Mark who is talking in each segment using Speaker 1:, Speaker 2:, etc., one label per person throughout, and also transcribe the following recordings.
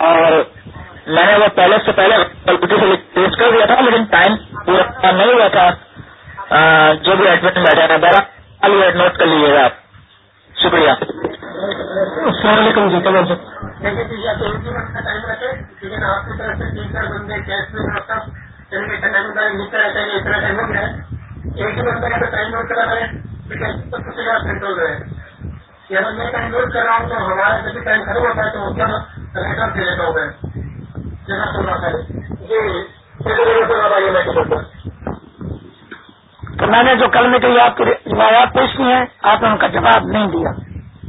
Speaker 1: اور میں نے وہ پہلے سے پہلے سے پیش کر دیا تھا لیکن ٹائم پورا نہیں ہوا تھا۔ جو بھی ایڈمٹ میں بیٹھا تھا بہرحال نوٹ کر لیجیے گا آپ۔ شکریہ۔ السلام علیکم جی سر؟ سینٹر گئے اگر میں ٹائم نوٹ کر رہا ہوں تو ہمارا جب بھی ٹائم ختم ہوتا ہے تو میں ہے تو میں نے جو کل میں کئی آپ کی روایات پیش کی ہیں، آپ نے ان کا جواب نہیں دیا۔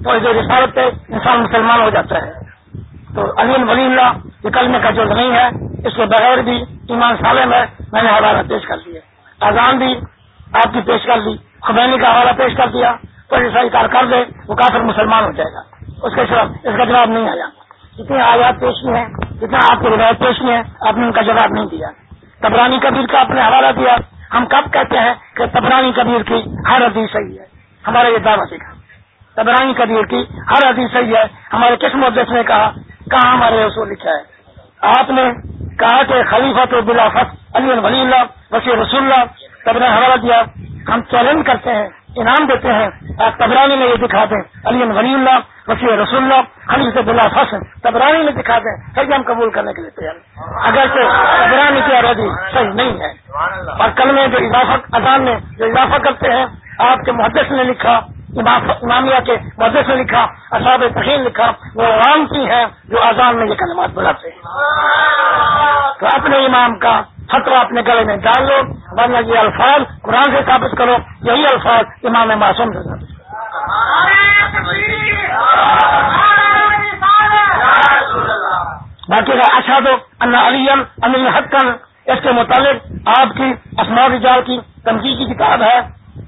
Speaker 1: تو جو رسالت پہ انسان مسلمان ہو جاتا ہے۔ تو علی ولی اللہ، یہ کلمے کا جو نہیں ہے، اس کے بغیر بھی ایمان سالم ہے۔ میں نے حوالہ پیش کر دیا۔ اذان بھی آپ کی پیش کر دی خبینی کا حوالہ پیش کر دیا۔ تو ایسا اکار کر دے، وہ کافر مسلمان ہو جائے گا۔ اس کے ساتھ اس کا جواب نہیں آیا۔ جتنے آیات پیش کی ہیں جتنا آپ کی روایت پیش کی ہیں، آپ نے ان کا جواب نہیں دیا۔ تبرانی کبیر کا آپ نے حوالہ دیا۔ ہم کب کہتے ہیں کہ تبرانی کبیر کی ہر حدیث صحیح ہے؟ ہمارا یہ دعویٰ سیکھا تبرانی کبیر کی ہر حدیث صحیح ہے۔ ہمارے کس مدس نے کہا؟ کہاں ہمارے رسول لکھا ہے؟ آپ نے کہا کہ خلیفہ تو بلافت علی ولی اللہ، وسیع رسول اللہ، تب نے حوالہ دیا۔ ہم چیلنج کرتے ہیں انعام دیتے ہیں۔ آپ تبرانی میں یہ دکھا دیں۔ علی ولی اللہ وسیع رسول اللہ علی سے بلا فصل تبرانی میں دکھا دیں۔ پھر ہم قبول کرنے کے لیے تیار اگر تو تبرانی کی آرادی صحیح نہیں ہے۔ اور کل میں جو اضافہ، اذان میں جو اضافہ کرتے ہیں، آپ کے محدث نے لکھا امامیہ کے محدث نے لکھا اصاب تحین لکھا، وہ عوام کی ہیں جو اذان میں یہ کلمات بڑھاتے ہیں۔ تو اپنے امام کا فتوا اپنے گلے میں ڈال لو، ورنہ یہ الفاظ قرآن سے ثابت کرو، یہی الفاظ امام معصوم سے باقی اچھا تو علیم ان حقن اس کے متعلق آپ کی اسماعی رجال کی تنقید کی کتاب ہے۔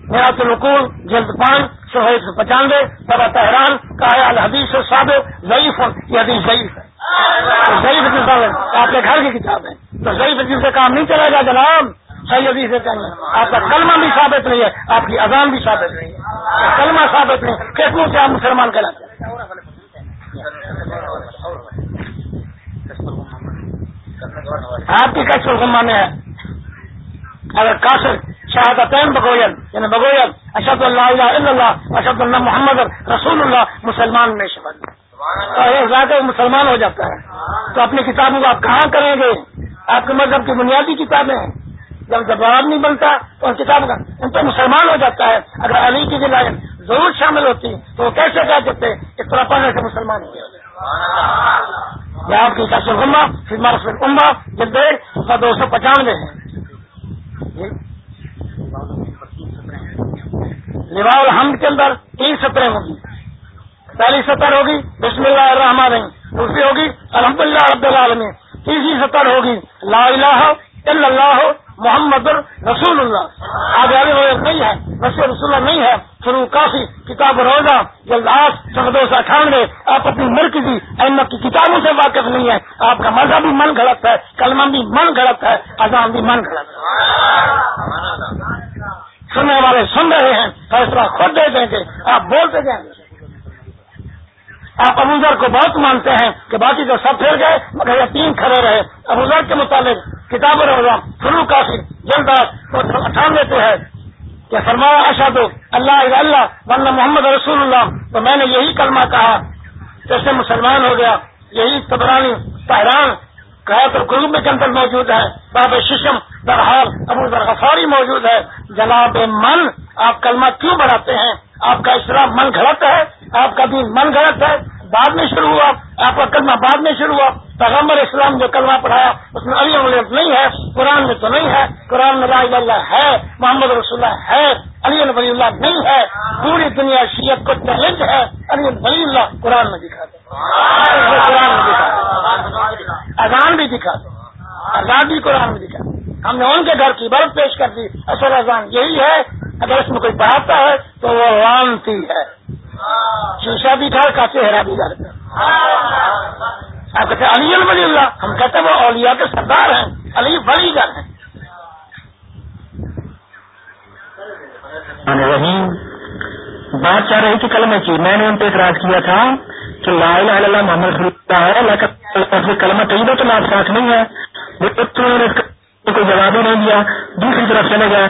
Speaker 1: میرا تو رکول جلد پان سو ایک سو پچانوے، بابا تحران کا الحدیث صاحب ضعیف، یہ حدیث ضعیف ہے۔ ضعیف آپ کے گھر کی کتاب ہے. تو ضعیف حدیث سے کام نہیں چلے گا جناب صحیح حدیث سے چاہیے آپ کا کلمہ بھی ثابت نہیں ہے، آپ کی اذان بھی ثابت نہیں ہے۔ کلمہ ثابت نہیں کتنوں سے آپ مسلمان کہلاتے ہیں؟ آپ کی کیسے مسلمان ہے۔ اگر کاشر شہادتین بگویل یعنی بگویل اشد اللہ الا اللہ اشد اللہ محمد رسول اللہ، مسلمان میں شمل مسلمان ہو جاتا ہے۔ تو اپنی کتابوں کو آپ کہاں کریں گے؟ آپ کے مذہب کی بنیادی کتابیں ہیں۔ جب جواب نہیں بنتا تو ان کتاب کا ان پہ مسلمان ہو جاتا ہے۔ اگر علی کی ضلع ضرور شامل ہوتی، تو وہ کیسے کہہ دیتے اس طرح پڑھنے سے مسلمان ہو جاتے آپ کی کیسے عما پھر عمبا جب دو سو پچانوے ہیں جی؟ لوا الحمد کے اندر تین سطریں ہوگی پہلی سطر ہوگی، بسم اللہ الرحمن الرحیم، دوسری ہوگی الحمد للہ رب العالمین، تیسری سطر ہوگی، لا الہ الا اللہ محمد رسول اللہ آگے آگے نہیں ہے رسول رسول اللہ نہیں ہے، شروع کافی، کتاب روزہ، جلد آج چودہ سو اٹھانوے، آپ اپنی ملک کی احمد کی کتابوں سے واقف نہیں ہے آپ کا مذہب بھی من غلط ہے، کلمہ بھی من غلط ہے اذان بھی من غلط ہے۔ سننے والے سن رہے ہیں، فیصلہ خود دے دیں گے، آپ بولتے جائیں گے۔ آپ ابوذر کو بہت مانتے ہیں کہ باقی جو سب پھر گئے، مگر یقین کھڑے رہے۔ ابوذر کے مطابق کتاب روزہ شروع کافی جلد اٹھان دیتے ہیں کہ فرمایا اشاد اللہ اللہ ورنہ محمد رسول اللہ۔ تو میں نے یہی کلمہ کہا، جیسے مسلمان ہو گیا، یہی تبرانی تحران کہا تو گروپ کے اندر موجود ہے۔ باب ششم، درحال ابو غفاری موجود ہے۔ جناب من، آپ کلمہ کیوں بڑھاتے ہیں؟ آپ کا اسلام من گھڑت ہے، آپ کا دین من گھڑت ہے، بعد میں شروع ہوا، آپ کا کلمہ بعد میں شروع ہوا۔ پیغمبر اسلام جو کلمہ پڑھایا، اس میں علی ولیت نہیں ہے، قرآن میں تو نہیں ہے۔ قرآن میں لا اللہ ہے، محمد رسول اللہ ہے، علی ولی اللہ نہیں ہے۔ پوری دنیا شیعت کو چیلنج ہے، علی ولی اللہ قرآن میں دکھا دے قرآن میں دکھا دے اذان بھی دکھا دے اذان بھی قرآن میں دکھا دے ہم نے ان کے گھر کی برف پیش کر دی۔ اصل اذان یہی ہے۔ اگر اس میں کوئی پڑھاتا ہے تو وہ وانتی ہے۔ شیشہ بھی گھر کا چہرہ بھی گھر آپ کہتے علی الولی اللہ۔ ہم کہتے ہیں وہ اولیاء کے سردار ہیں۔ علی بڑی گھر ہیں۔
Speaker 2: رحیم۔ بات چاہ رہی تھی کل میں کی۔ میں نے ان پہ اعتراض کیا تھا کہ لا الہ الا اللہ محمد اللہ ہے کلمہ طیبہ تو لاپ ساتھ نہیں ہے کوئی جواب ہی نہیں دیا۔ دوسری طرف چلے گئے۔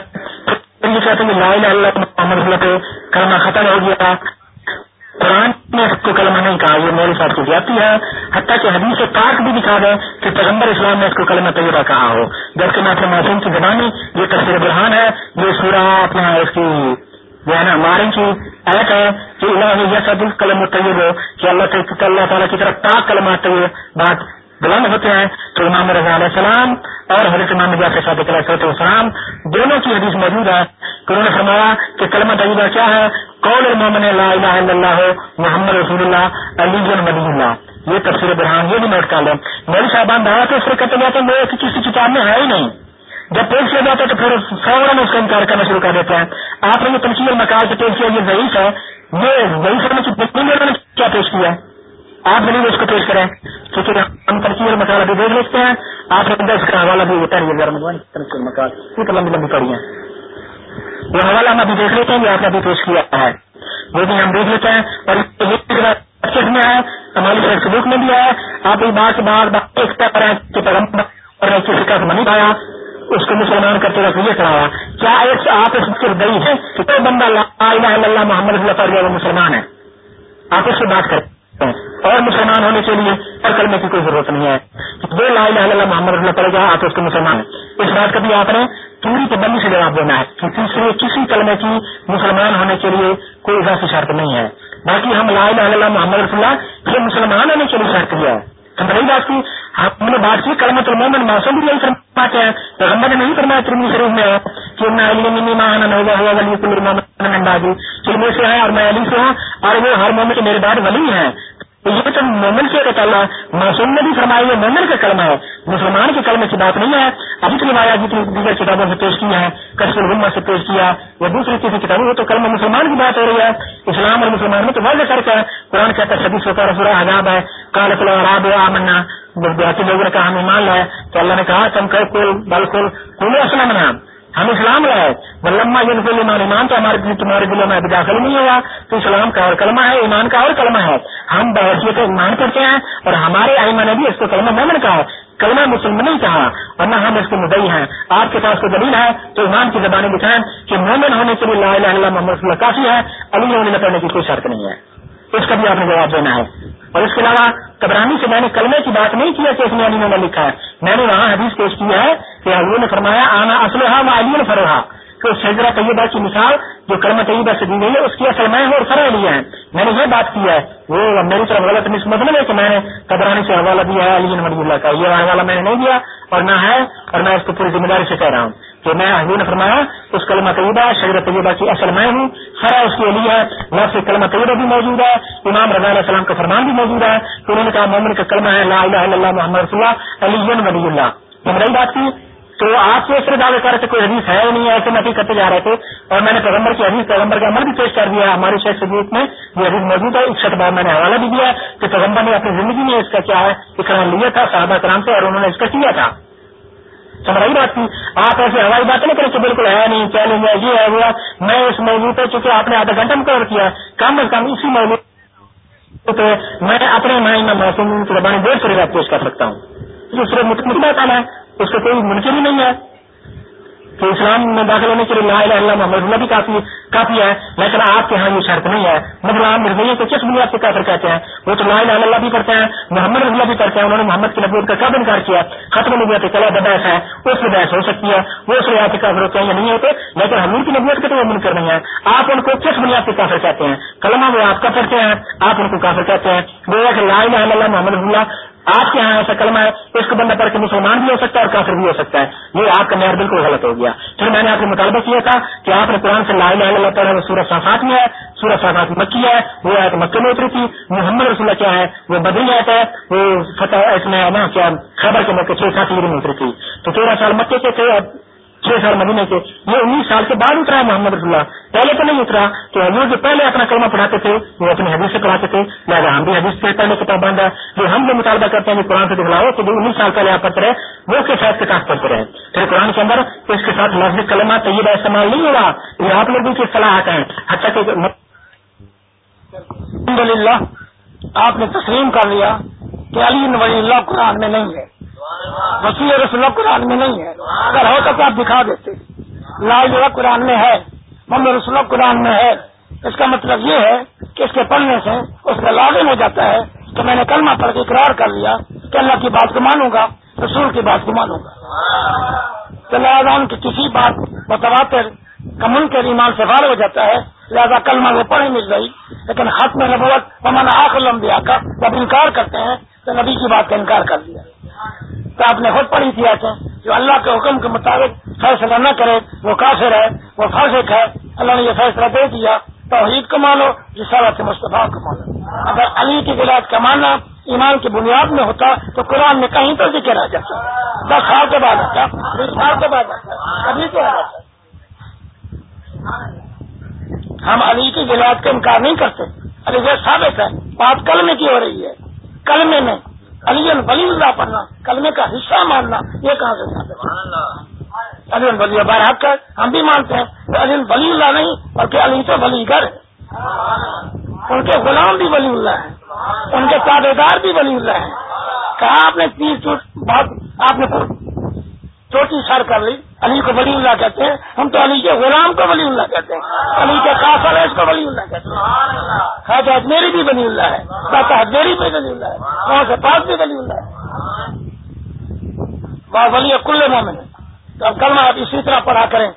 Speaker 2: یہ کہتے ہیں لا الہ محمد اللہ پہ کلمہ ختم ہو گیا۔ قرآن نے اس کو کلمہ نہیں کہا، یہ میرے ساتھ کی جاتی ہے۔ حتیٰ کہ حدیث پاک بھی دکھا گئے کہ پیغمبر اسلام نے اس کو کلمہ طیبہ کہا ہو۔ جبکہ ناطر معصوم کی زبانی، یہ تصویر برہان ہے۔ یہ سورہ اپنا اس کی جو ہے نا مارن کی ایت ہے کہ اللہ یہ سب قلم طیب ہو کہ اللہ اللہ تعالیٰ کی طرف پاک کلمہ طیب بات بلند ہوتے ہیں۔ تو امام رضا علیہ السلام اور حضرت امام صادق علیہ السلام دونوں کی حدیث موجود ہے کہ انہوں نے فرمایا کہ کلمہ طیبہ کیا ہے؟ قول المومن لا الہ الا اللہ، محمد رسول اللہ، علی ولی اللہ۔ یہ تفسیر برہان، یہ بھی نوٹ کر لیں۔ میری صاحبان دعا تو اس سے کہتے جاتے ہیں کسی کتاب میں ہے ہی نہیں۔ جب پیش کیا جاتا ہے تو پھر فوراً اس کا انکار کرنا شروع کر دیتے ہیں۔ آپ نے یہ تنقید مکال سے پیش کیا، یہ ضعیف ہے۔ یہ ضعیف ہونے کی کیا پیش کیا؟ ہے آپ دلیل اس کو پیش کریں۔ کیونکہ ہم تنقید مکال ابھی دیکھ لیتے ہیں۔ آپ نے اس کا حوالہ بھی ہوتا ہے تنقید مکال یہ تو لمبی لمبی پڑی ہیں۔ وہ حوالہ ہم ابھی دیکھ لیتے ہیں جو آپ نے ابھی پیش کیا ہے۔ وہ بھی ہم دیکھ لیتے ہیں۔ اور میں ہے، ہماری سبوک میں بھی ہے۔ آپ ایک بار سے بار بار ایک طرح کے پیغمبر کسی کا منی پایا۔ اس کو مسلمان کرتے وقت یہ کرایا کیا آپ اس سے گئی ہے کہ کوئی بندہ لا الہ الا اللہ محمد اللہ پر مسلمان ہے؟ آپ اس سے بات کرتے اور مسلمان ہونے کے لیے پر کرنے کی کوئی ضرورت نہیں ہے۔ وہ لا الہ الا اللہ محمد اللہ پڑے گا، آپ اس کے مسلمان اس بات کا بھی آپ نے پوری پابندی سے جواب دینا ہے کہ تیسرے کسی کلمے کی مسلمان ہونے کے لیے کوئی اضافی شرط نہیں ہے۔ باقی ہم لا الہ الا اللہ محمد رسول اللہ، یہ مسلمان ہونے کے لیے شرط دیا ہے۔ نہیں بات کی ہم نے بات کی کلمت المومن موسم بھی نہیں فرماتے ہیں، پیغمبر نے نہیں فرمایا ترمی شریف میں ہے کہ میں علی منی ماہانہ نوزا ہوا ولی کل مومن اندازی کہ میں سے ہے اور میں علی سے ہوں اور وہ ہر مومن کے میرے بعد ولی ہیں۔ یہ تو مومن سے اللہ، معصوم نے بھی فرمایا یہ مومن کا کلمہ ہے۔ مسلمان کے کلمے کی بات نہیں ہے۔ ابھی تو روایات جتنی دیگر کتابوں سے پیش کیا ہے، کشف الغمہ سے پیش کیا یا دوسری کسی کتابوں وہ تو کلمہ مسلمان کی بات ہو رہی ہے۔ اسلام اور مسلمان میں تو واضح کر کے قرآن کہتا ہے سبھی سوکا رسول حجاب ہے۔ کالت الراب آمنا دیہاتی لوگوں نے کہا ہم ایمان لائے تو اللہ نے کہا، تم کہ بالکل کل اسلام نام ہم اسلام لائے۔ ولما یہ ایمان ایمان تو ہمارے تمہارے دلوں میں ابھی داخل نہیں ہوا۔ تو اسلام کا اور کلمہ ہے، ایمان کا اور کلمہ ہے۔ ہم بحثیت ایمان کرتے ہیں اور ہمارے ایمان نے بھی اس کو کلمہ مومن کہا۔ کلمہ مسلم نہیں کہا اور نہ ہم اس کے مدعی ہیں۔ آپ کے پاس کوئی دلیل ہے تو ایمان کی زبانیں دکھائیں کہ مومن ہونے کے لیے لا الہ الا محمد اللہ کافی ہے۔ علی ہونے پڑھنے کی کوئی شرط نہیں ہے۔ اس کا بھی آپ نے جواب دینا ہے۔ اور اس کے علاوہ کبرانی سے میں نے کلمے کی بات نہیں کی ہے کہ اس میں علی نے لکھا ہے۔ میں نے وہاں حدیث پیش کی ہے کہ علی نے فرمایا، آنا اسلحہ و علی نے فروحا کہ شجرا طیبہ کی مثال جو کلمہ طیبہ سے دی گئی ہے، اس کی اصل میں اور فرح لیا ہے۔ میں نے یہ بات کی ہے، وہ میری طرف غلط نسبت نہیں ہے کہ میں نے قبرانی سے حوالہ دیا ہے، علی نبی اللہ کا۔ یہ حوالہ میں نے نہیں دیا اور نہ ہے اور میں اس کو پوری ذمہ داری سے کہہ رہا ہوں۔ کہ میں حضور نے فرمایا، اس کلمہ طیبہ شجر طیبہ کی اصل میں ہوں فرا اس کی علی ہے لفظ کلمہ طیبہ بھی موجود ہے، امام رضا علیہ السلام کا فرمان بھی موجود ہے کہ انہوں نے کہا، مومن کا کلمہ ہے، لا الہ الا اللہ محمد رسول اللہ علی ولی اللہ۔ ہم رہی بات کی، تو آپ سے اس طرح دعوے کر رہے تھے، کوئی حدیث ہے نہیں، ایسے نفی کرتے جا رہے تھے۔ اور میں نے پیغمبر کی حدیث، پیغمبر کا عمل بھی پیش کر دیا ہمارے شہر سبوت میں یہ حدیث موجود ہے اکسٹھ بار میں نے حوالہ بھی دیا کہ پیغمبر نے اپنی زندگی میں اس کا کیا ہے اکرام لیا تھا، صحابہ کرام سے، اور انہوں نے اس کا کیا تھا۔ سمجھ بات تھی۔ آپ ایسے ہماری بات نہیں کریں کہ بالکل ہے نہیں چیلنج ہے، یہ ہے، وہ میں اس موضوع پہ چونکہ آپ نے آدھا گھنٹہ مقرر کیا، کم از کم اسی موضوع پہ میں اپنے مائنڈ میں موسم کی زبانی دیر سے روایت پیش کر سکتا ہوں۔ دوسرے مطلب ہے، اس کا کوئی ممکن ہی نہیں ہے۔ کہ اسلام میں داخل ہونے کے لیے لا الہ محمد اللہ بھی کافی کافی ہے، لیکن آپ کے ہاں یہ شرط نہیں ہے۔ مطلب آپ مرزیوں کو کس بنیاد سے کافر کہتے ہیں؟ وہ تو لا الہ اللہ بھی کرتے ہیں، محمد اللہ بھی کرتے ہیں، انہوں نے محمد کی نبوت کا کب انکار کیا؟ ختم نبوت کلا بحث ہے، اس میں بحث ہو سکتی ہے، وہ اس ریاض کے کافر ہوتے ہیں یا نہیں ہوتے، لیکن حضور کی نبوت کے تو وہ منکر نہیں ہے آپ ان کو کس بنیاد سے کافر کہتے ہیں؟ کلمہ وہ آپ کا پڑھتے ہیں، آپ ان کو کافر کہتے ہیں۔ وہ لا الہ اللہ محمد اللہ آپ کے یہاں ایسا کلمہ ہے اس کو بندہ پڑھ کے مسلمان بھی ہو سکتا ہے اور کافر بھی ہو سکتا ہے۔ یہ آپ کا معیار بالکل غلط ہو گیا۔ پھر میں نے آپ کو مطالبہ کیا تھا کہ آپ نے قرآن سے لا الہ الا اللہ تعالیٰ سورج صافات میں ہے سورج صافات مکی ہے، وہ آیت مکہ میں اتری تھی۔ محمد رسول اللہ کیا ہے؟ وہ بدری آیت ہے، وہ فتح اس میں، نا، کیا خبر کے موقع چھ سات میں اتری تھی۔ تو تیرہ سال مکے کے تھے چھ سال مدینے کے۔ یہ انیس سال کے بعد اترا ہے محمد رسول اللہ۔ پہلے تو نہیں اترا، تو حضور جو پہلے اپنا کلمہ پڑھاتے تھے، وہ اپنی حدیث سے پڑھاتے تھے۔ لہٰذا ہم بھی حدیث سے پہلے کتاب بند ہے جو ہم جو مطالبہ کرتے ہیں قرآن سے دکھلاؤ، تو جو انیس سال پہلے آپ پڑھتے رہے، وہ کے ساتھ کے ساتھ پڑھتے رہے؟ پھر قرآن کے اندر اس کے ساتھ لفظ کلمہ طیبہ استعمال نہیں ہوگا یہ آپ لوگوں کی صلاحات ہیں؟ حتیٰ کہ الحمد للہ آپ نے تسلیم کر لیا
Speaker 1: کہ علی ولی اللہ قرآن میں نہیں ہے۔ وسیع رسول قرآن میں نہیں ہے۔ اگر ہوتا تو آپ دکھا دیتے۔ لا اللہ قرآن میں ہے، محمد رسول قرآن میں ہے۔ اس کا مطلب یہ ہے کہ اس کے پڑھنے سے اس کا لازم ہو جاتا ہے کہ میں نے کلمہ پڑھ کے اقرار کر لیا کہ اللہ کی بات کو مانوں گا، رسول کی بات کو مانوں گا۔ تو لہٰذا ان کی کسی بات بتواتر کمن کے ایمان سے فارغ ہو جاتا ہے۔ لہٰذا کلمہ وہ پڑھے مل گئی لیکن حق میں نبوت ہمارا آخر لمبیا کا جب انکار کرتے ہیں تو نبی کی بات کا انکار کر دیا۔ تو آپ نے خود پڑھی تھی ایسے جو اللہ کے حکم کے مطابق فیصلہ نہ کرے، وہ کافر ہے، وہ فاسق ہے۔ اللہ نے یہ فیصلہ دے دیا، توحید کو مانو جسارت مصطفیٰ کو مانو۔ اگر علی کی ولاد کا ماننا ایمان کی بنیاد میں ہوتا تو قرآن میں کہیں تو ذکر آ جاتا۔ دس سال کے بعد آتا، بیس سال کے بعد آتا، ابھی تو آ جاتا ہم علی کی ولاد کا انکار نہیں کرتے۔ علی یہ ثابت ہے، بات کلمے کی ہو رہی ہے۔ کلمے میں علی ولی اللہ پڑھنا، کلمے کا حصہ ماننا، یہ کہاں سے ثابت علی ولی بارحق کر ہم بھی مانتے ہیں علی ولی اللہ نہیں، بلکہ علی سے ولی گر ان کے غلام بھی ولی اللہ ہیں، ان کے تابے دار بھی ولی اللہ ہیں۔ کہا آپ نے تیس بات آپ نے چوٹی سر کر لی علی کو ولی اللہ کہتے ہیں، ہم تو علی کے غلام کو ولی اللہ کہتے ہیں، علی کے کافر ہے اس کو ولی اللہ کہتے ہیں۔ خواجہ میری بھی ولی اللہ ہے داتا میری بھی ولی اللہ ہے وہاں سے پاس بھی ولی اللہ ہے۔ بات ولی کل مومن ہے۔ تو اب کل آپ اسی طرح پڑھا کریں۔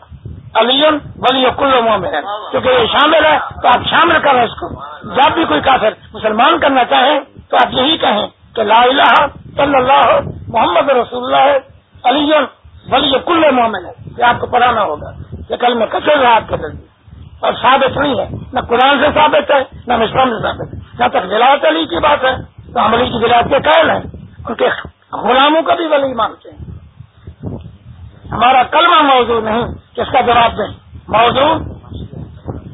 Speaker 1: علی ولی کل مومن ہے۔ کیونکہ یہ شامل ہے، تو آپ شامل کریں اس کو۔ جب بھی کوئی کافر مسلمان کرنا چاہیں تو آپ یہی کہیں کہ لا الہ صلی اللہ، محمد رسول اللہ علی ولی کل مومن ہے، یہ آپ کو پڑھانا ہوگا۔ کہ کل میں کچھ رہا آپ کے دل اور ثابت نہیں ہے۔ نہ قرآن سے ثابت ہے، نہ اسلام سے ثابت ہے۔ جہاں تک ولایت علی کی بات ہے، تو ہم علی کی ولایت کے قائل ہیں۔ ان کے غلاموں کا بھی ولی مانتے ہیں۔ ہمارا کلمہ موضوع نہیں کس کا جواب دیں۔ موضوع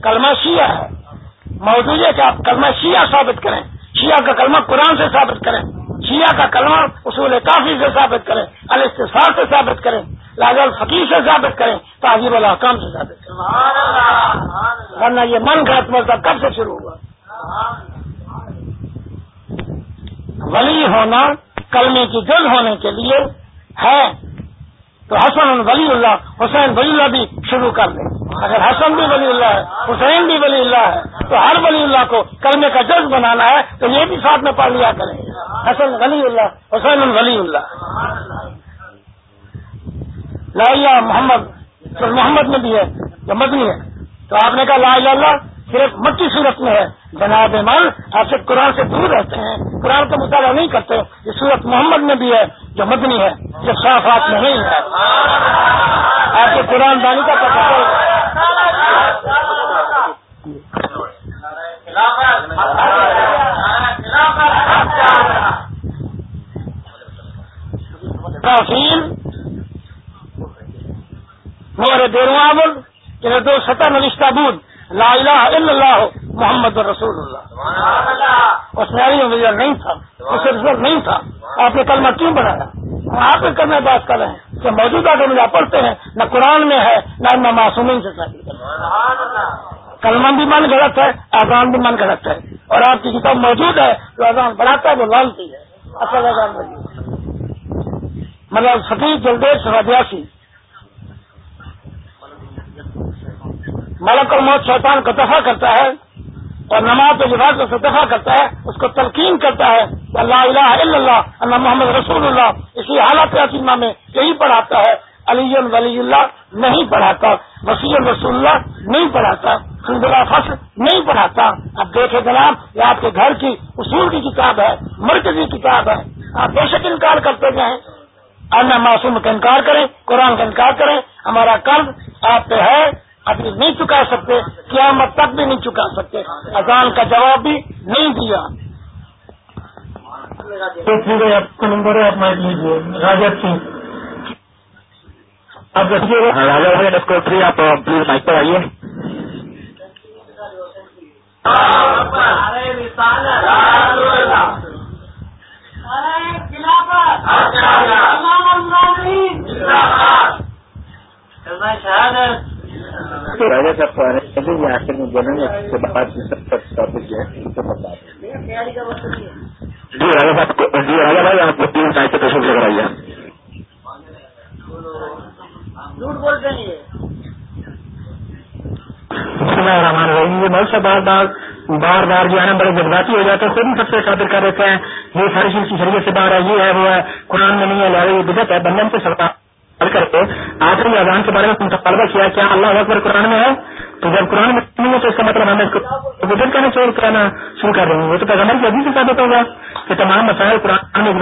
Speaker 1: کلمہ شیعہ ہے۔ موضوع یہ کہ آپ کلمہ شیعہ ثابت کریں۔ شیعہ کا کلمہ قرآن سے ثابت کریں۔ شیعہ کا کلمہ اصول کافی سے ثابت کریں الاستفار سے ثابت کریں لاز الفقیر سے ثابت کریں تعزیب الحکام سے ثابت کریں۔ ورنہ یہ من کا مذہب کب سے شروع ہوا؟ ولی ہونا، کلمے کی جلد ہونے کے لیے ہے۔ تو حسن ولی اللہ، حسین ولی اللہ بھی شروع کر دیں۔ اگر حسن بھی ولی اللہ ہے، حسین بھی ولی اللہ ہے، تو ہر ولی اللہ کو کرنے کا جذب بنانا ہے، تو یہ بھی ساتھ میں پڑھ لیا کریں۔ حسن ولی اللہ، حسین ولی اللہ۔ لا محمد محمد میں بھی ہے، جو مدنی ہے۔ تو آپ نے کہا لا اللہ صرف مکی صورت میں ہے۔ جناب من آپ سے قرآن سے دور رہتے ہیں۔ قرآن کا مطالعہ نہیں کرتے۔ یہ صورت محمد میں بھی ہے، جو مدنی ہے۔ جو صافات میں نہیں ہے۔ آپ کے قرآن دانی کا کافین میرے دیروامل کہ دو سطح نوشتہ بود۔ لا الہ الا اللہ محمد رسول اللہ۔ اس میں نہیں تھا اس رسول نہیں تھا۔ آپ نے کلمہ کیوں بنایا؟ آپ کرنے بات کر رہے ہیں کہ موجودہ جو پڑھتے ہیں نہ قرآن میں ہے نہ نہ معصومین سے کلمہ بھی من غلط ہے اذان بھی من غلط ہے۔ اور آپ کی کتاب موجود ہے جو اذان بڑھاتا ہے وہ لالتی ہے۔ اصل اذان مطلب فقیر جلدیش سوادیاسی ملک الموت شیطان کو دفاع کرتا ہے اور نماز و لباس کو دفاع کرتا ہے، اس کو تلقین کرتا ہے اللہ الہ الا اللہ اللہ محمد رسول اللہ۔ اسی حالت عظیمہ میں یہی پڑھاتا ہے۔ علی ولی اللہ نہیں پڑھاتا، وسیع رسول اللہ نہیں پڑھاتا اللہ فصل نہیں پڑھاتا۔ اب دیکھے جناب، یہ آپ کے گھر کی اصول کی کتاب ہے مرکزی کتاب ہے۔ آپ بے شک انکار کرتے جائیں اللہ معصوم کا انکار کریں، قرآن کا انکار کریں۔ ہمارا قرض آپ پہ ہے۔ ابھی نہیں چکا سکتے قیامت تک بھی نہیں چکا سکتے۔ اذان کا جواب بھی نہیں دیا۔
Speaker 2: آپ کا نمبر ہے آپ لیجیے راجا سنگھ آپ رکھیے۔
Speaker 3: ہاں، راجا تھری آپ پلیز مائک پر آئیے۔
Speaker 1: شہادت۔
Speaker 3: راجا صاحب کو آنے آخر میں بولیں گے اس کے بعد سب ٹاپک جو ہے کو بتا دیں۔ جی راجا صاحب جی راجا بھائی آپ کو تین سائز سے تشریف آئیے۔
Speaker 2: بسم اللہ الرحمن الرحیم۔ یہ بہت سا بار بار بار بار جو ہے نا بڑے جذباتی ہو جاتے ہیں خود ہی سب سے قابل کر دیتے ہیں۔ یہ ساری چیز کی شریعت سے باہر ہے یہ ہے وہ ہے قرآن میں نہیں ہے لہٰذا یہ بدت ہے۔ بندن سے سوال کر کے آپ نے اذان کے بارے میں مطالبہ کیا کیا اللہ اکبر قرآن میں ہے؟ تو جب قرآن میں نہیں ہے تو اس کا مطلب ہمیں اس کرنا شروع کرنا شروع کر رہے ہیں وہ تو پیغمبر کی ابھی سے ثابت ہوگا کہ تمام مسائل قرآن میں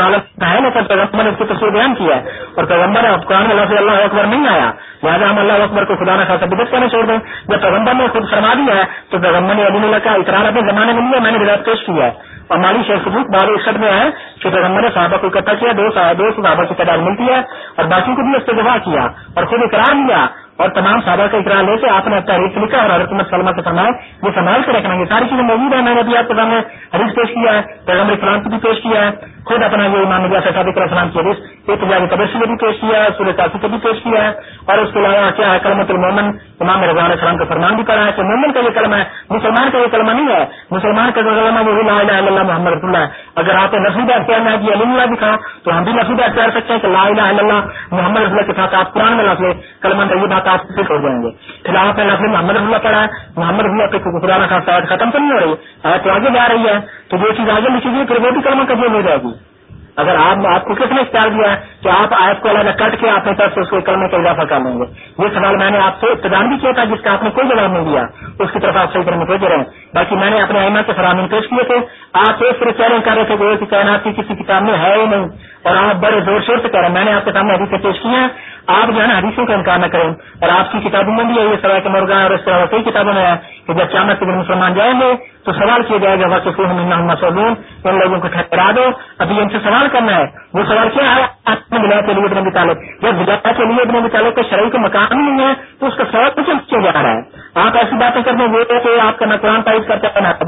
Speaker 2: ہے۔ لیکن پیغمبر نے اس کی تصویر بیان کیا ہے۔ اور پیغمبر قرآن میں اللہ سے اللہ اکبر نہیں آیا۔ لہٰذا ہم اللہ اکبر کو خدا نہ خاصا بدت کرنا چھوڑ دیں۔ جب پیغمبر نے خود فرما دیا ہے تو پیغمبر نے ابھی اللہ کا اقرار اپنے زمانے میں لیا، میں نے روایت پیش کیا ہے۔ اور مالی شیخ ثبوت باب اکسٹھ میں ہے کہ پیغمبر نے صحابہ کو اکٹھا کیا، دو دو صحابہ کی تعداد ملتی ہے اور باقی کو بھی اس سے کیا اور خود اقرار لیا اور تمام صحابہ کا اقرار لے کے آپ نے تحریف لکھا اور حضرت محمد سلمہ سے فرمایا یہ سنبھال کے رکھنا، یہ ساری چیزیں موجود ہیں، میں نے ابھی آپ کے سامنے حدیث پیش کیا ہے، پیغمبر اسلام کی بھی پیش کیا ہے، خود اپنا یہ امام نبی صاحب السلام کی حدیث، ایک تجاری تبشی بھی پیش کیا ہے، سورہ کافی کو بھی پیش کیا ہے اور اس کے علاوہ کیا ہے کلمت المومن امام رضوان السلام کا فرمان بھی پڑھا ہے کہ مومن کا یہ کلمہ ہے، مسلمان کا یہ کلمہ نہیں ہے، مسلمان کا جو کلمہ وہ لا الہ الا اللہ اللہ محمد رسول اللہ ہے اگر آپ نے نفی کا اختیار نہ کیا علی اللہ دکھا تو ہم بھی نفی کا اختیار سکتے ہیں کہ لا الہ الا اللہ، محمد رسول اللہ کے ساتھ آپ قرآن میں لفظ کلمہ طیبہ بات آپ فٹ ہو جائیں گے۔ پھر آپ نے لفظ محمد رسول اللہ پڑھا ہے، محمد رسول اللہ کے قرآن خاص ختم تو نہیں ہو رہی؟ ہے تو آگے جا رہی ہے، تو جو چیز آگے لکھی گئی، پھر وہ بھی کلمہ قبول ہو جائے گی۔ اگر آپ آپ کو کس نے اختیار دیا ہے کہ آپ آیت کو اللہ کٹ کے اپنے طرف سے اس کو کلمے کا اضافہ کر لیں گے؟ یہ سوال میں نے آپ سے ابتدان بھی کیا تھا جس کا آپ نے کوئی جواب نہیں دیا۔ اس کی طرف آپ صحیح کرنے بھیج رہے ہیں باقی میں نے اپنے آئمہ کے فرامین پیش کیے تھے۔ آپ ایک صرف چیلنج کر رہے تھے کہ کائنات کی کسی کتاب میں ہے ہی نہیں۔ اور آپ بڑے زور شور سے کہہ رہے ہیں۔ میں نے آپ کے سامنے ابھی سے پیش کیا ہے آپ جو ہے نا حدیثوں کا انکار نہ کریں اور آپ کی کتابوں میں بھی ہے یہ سوائے کے مرغا اور اس طرح کئی کتابوں میں ہے کہ جب قیامت کے دن مسلمان جائیں گے تو سوال کیا جائے گا وقت مسلم ان لوگوں کو ٹھہرا دو۔ ابھی ان سے سوال کرنا ہے۔ وہ سوال کیا ہے؟ آپ بلا کے لیے ابن تعلق جب بلا کے لیے ابن تعلق کا شرعی کا مقام نہیں ہے، تو اس کا سوال کچھ کیا جا رہا ہے؟ آپ ایسی باتیں کرتے ہیں وہ کہ آپ کا نہ قرآن پائز کرتے ہیں نہ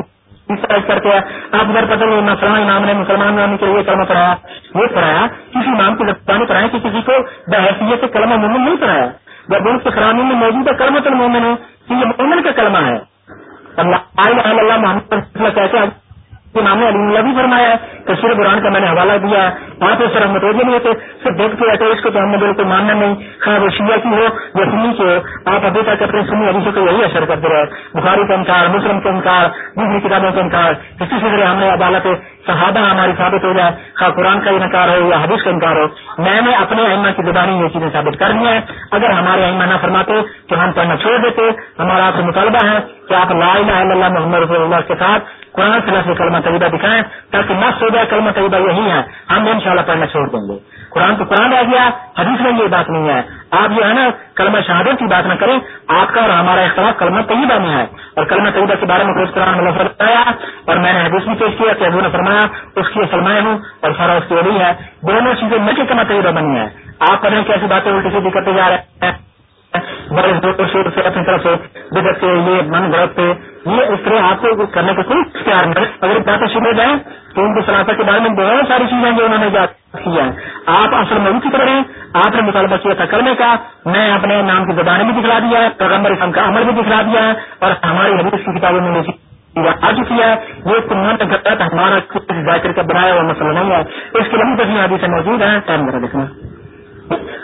Speaker 2: کرتے ہیں آپ اگر پتہ نہیں مسلمان فلاں امام نے مسلمان نام کے لیے کلمہ پڑھایا وہ پڑھایا کسی امام کو زبان پڑھایا کہ کسی کو بحثیت سے کلمہ مومن نہیں پڑھایا جب ان کے خرانی میں موجود ہے کلمہ تو مومن ہے کہ یہ مومن کا کلمہ ہے اللہ اللہ محمد کہتے ہیں امام علی بھی فرمایا ہے تصویر قرآن کا میں نے حوالہ دیا ہے۔ وہاں پہ سر ہم متوجہ نہیں ہوتے، صرف دیکھتے رہتے اس کو تو ہم نے بالکل ماننا نہیں۔ خیر، وہ شیعہ کی ہو یا سنی کی ہو، آپ ابھی تک اپنے سنی حدیثوں کو یہی اثر کرتے رہے۔ بخاری کا انکار، مسلم کا انکار دوسری کتابوں کا انکار اسی سے ہم نے عدالت صحابہ ہماری ثابت ہو جائے، خواہ قرآن کا انکار ہو یا حدیث کا انکار ہو، میں نے اپنے اہمہ کی زبانی یہ چیزیں ثابت کر دی ہیں۔ اگر ہمارے اہمہ نہ فرماتے تو ہم پڑھنا چھوڑ دیتے، ہمارا آپ سے مطالبہ ہے کہ آپ لا الہ الا اللہ محمد رسول اللہ کے ساتھ قرآن صلاح سے کلمہ طیبہ دکھائیں تاکہ مست ہو جائے کلمہ طیبہ یہی ہے۔ ہم ان شاء اللہ پڑھنا چھوڑ دیں گے۔ قرآن تو قرآن رہ گیا حدیث میں یہ بات نہیں ہے۔ آپ جو ہے نا کلمہ شہادت کی بات نہ کریں، آپ کا اور ہمارا اختلاف کلمہ طیبہ میں ہے۔ اور کلمہ طیبہ کے بارے میں خود قرآن نے بتایا اور میں نے حدیث بھی پیش کیا کہ ابو نے فرمایا، اس کی فرمایا ہوں اور سارا اس کی وہی ہے۔ دونوں چیزیں مل کے کلمہ طیبہ بنی ہے آپ پڑھیں کیسی باتیں الٹی سیدھی کرتے جا رہے ہیں۔ بڑے زور شور سے اپنی طرف سے بدت کے یہ من گڑت پہ یہ اس طرح آپ کو کرنے کا کوئی اختیار نہیں اگر باتیں سنے جائیں تو ان کی سلاست کے بارے میں بہت ساری چیزیں جو انہوں نے کی ہیں۔ آپ اصل میں کی طرح آپ نے مطالبہ کیا تھا کرنے کا۔ میں اپنے نام کی زبانیں بھی دکھلا دیا ہے، پیغمبر اسلام کا عمل بھی دکھلا دیا ہے، اور ہماری حدیث کی کتابوں میں آ چکی ہے۔ یہ تمہارا غلط ہمارا ذاکر کا بنایا ہوا مسئلہ نہیں ہے۔ اس کے لمبی تصویر حدیث موجود ہیں ٹائم میرا دیکھنا۔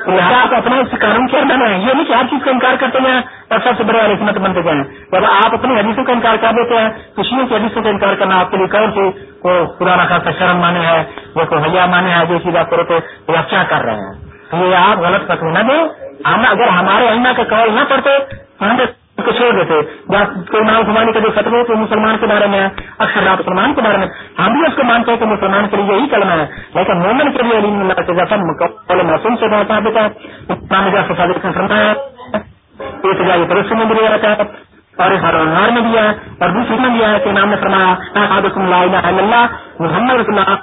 Speaker 2: لہٰذا آپ اپنا اس قانون کیا بنا ہے یہ نہیں کہ ہر چیز کا انکار کرتے ہیں اور سب سے بڑے حکمت بنتے جائیں۔ جب آپ اپنی حدیثوں کا انکار کر دیتے ہیں تو کی حدیثوں کا انکار کرنا آپ کے لیے کون سی؟ کو پرانا خاصا شرم مانے ہے یا کوئی حیا مانے ہے جو چیز آپ کرو تو وہ کیا کر رہے ہیں؟ تو یہ آپ غلط فتو نہ دیں۔ ہم اگر ہمارے اہم کا قول نہ پڑتے، تو ہم کو چھوڑ دیتے۔ یا کوئی نام گھمانے کا جو فتو تو مسلمان کے بارے میں اکثر رات مسلمان کے بارے میں۔ ہم بھی اس کو مانتے ہیں کہ مسلمان کے لیے یہی کلمہ ہے۔ لیکن مومن کے لیے علی اللہ کے جیسا مقبول معصوم سے بہت ثابت ہے۔ اسلام جیسا ثابت کرنا ہے ایک جگہ پرست میں بھی رہتا ہے۔ اور اس ہر میں دیا ہے۔ اور دوسری میں دیا ہے کہ نام نے فرمایا اللہ، محمد رسول اللہ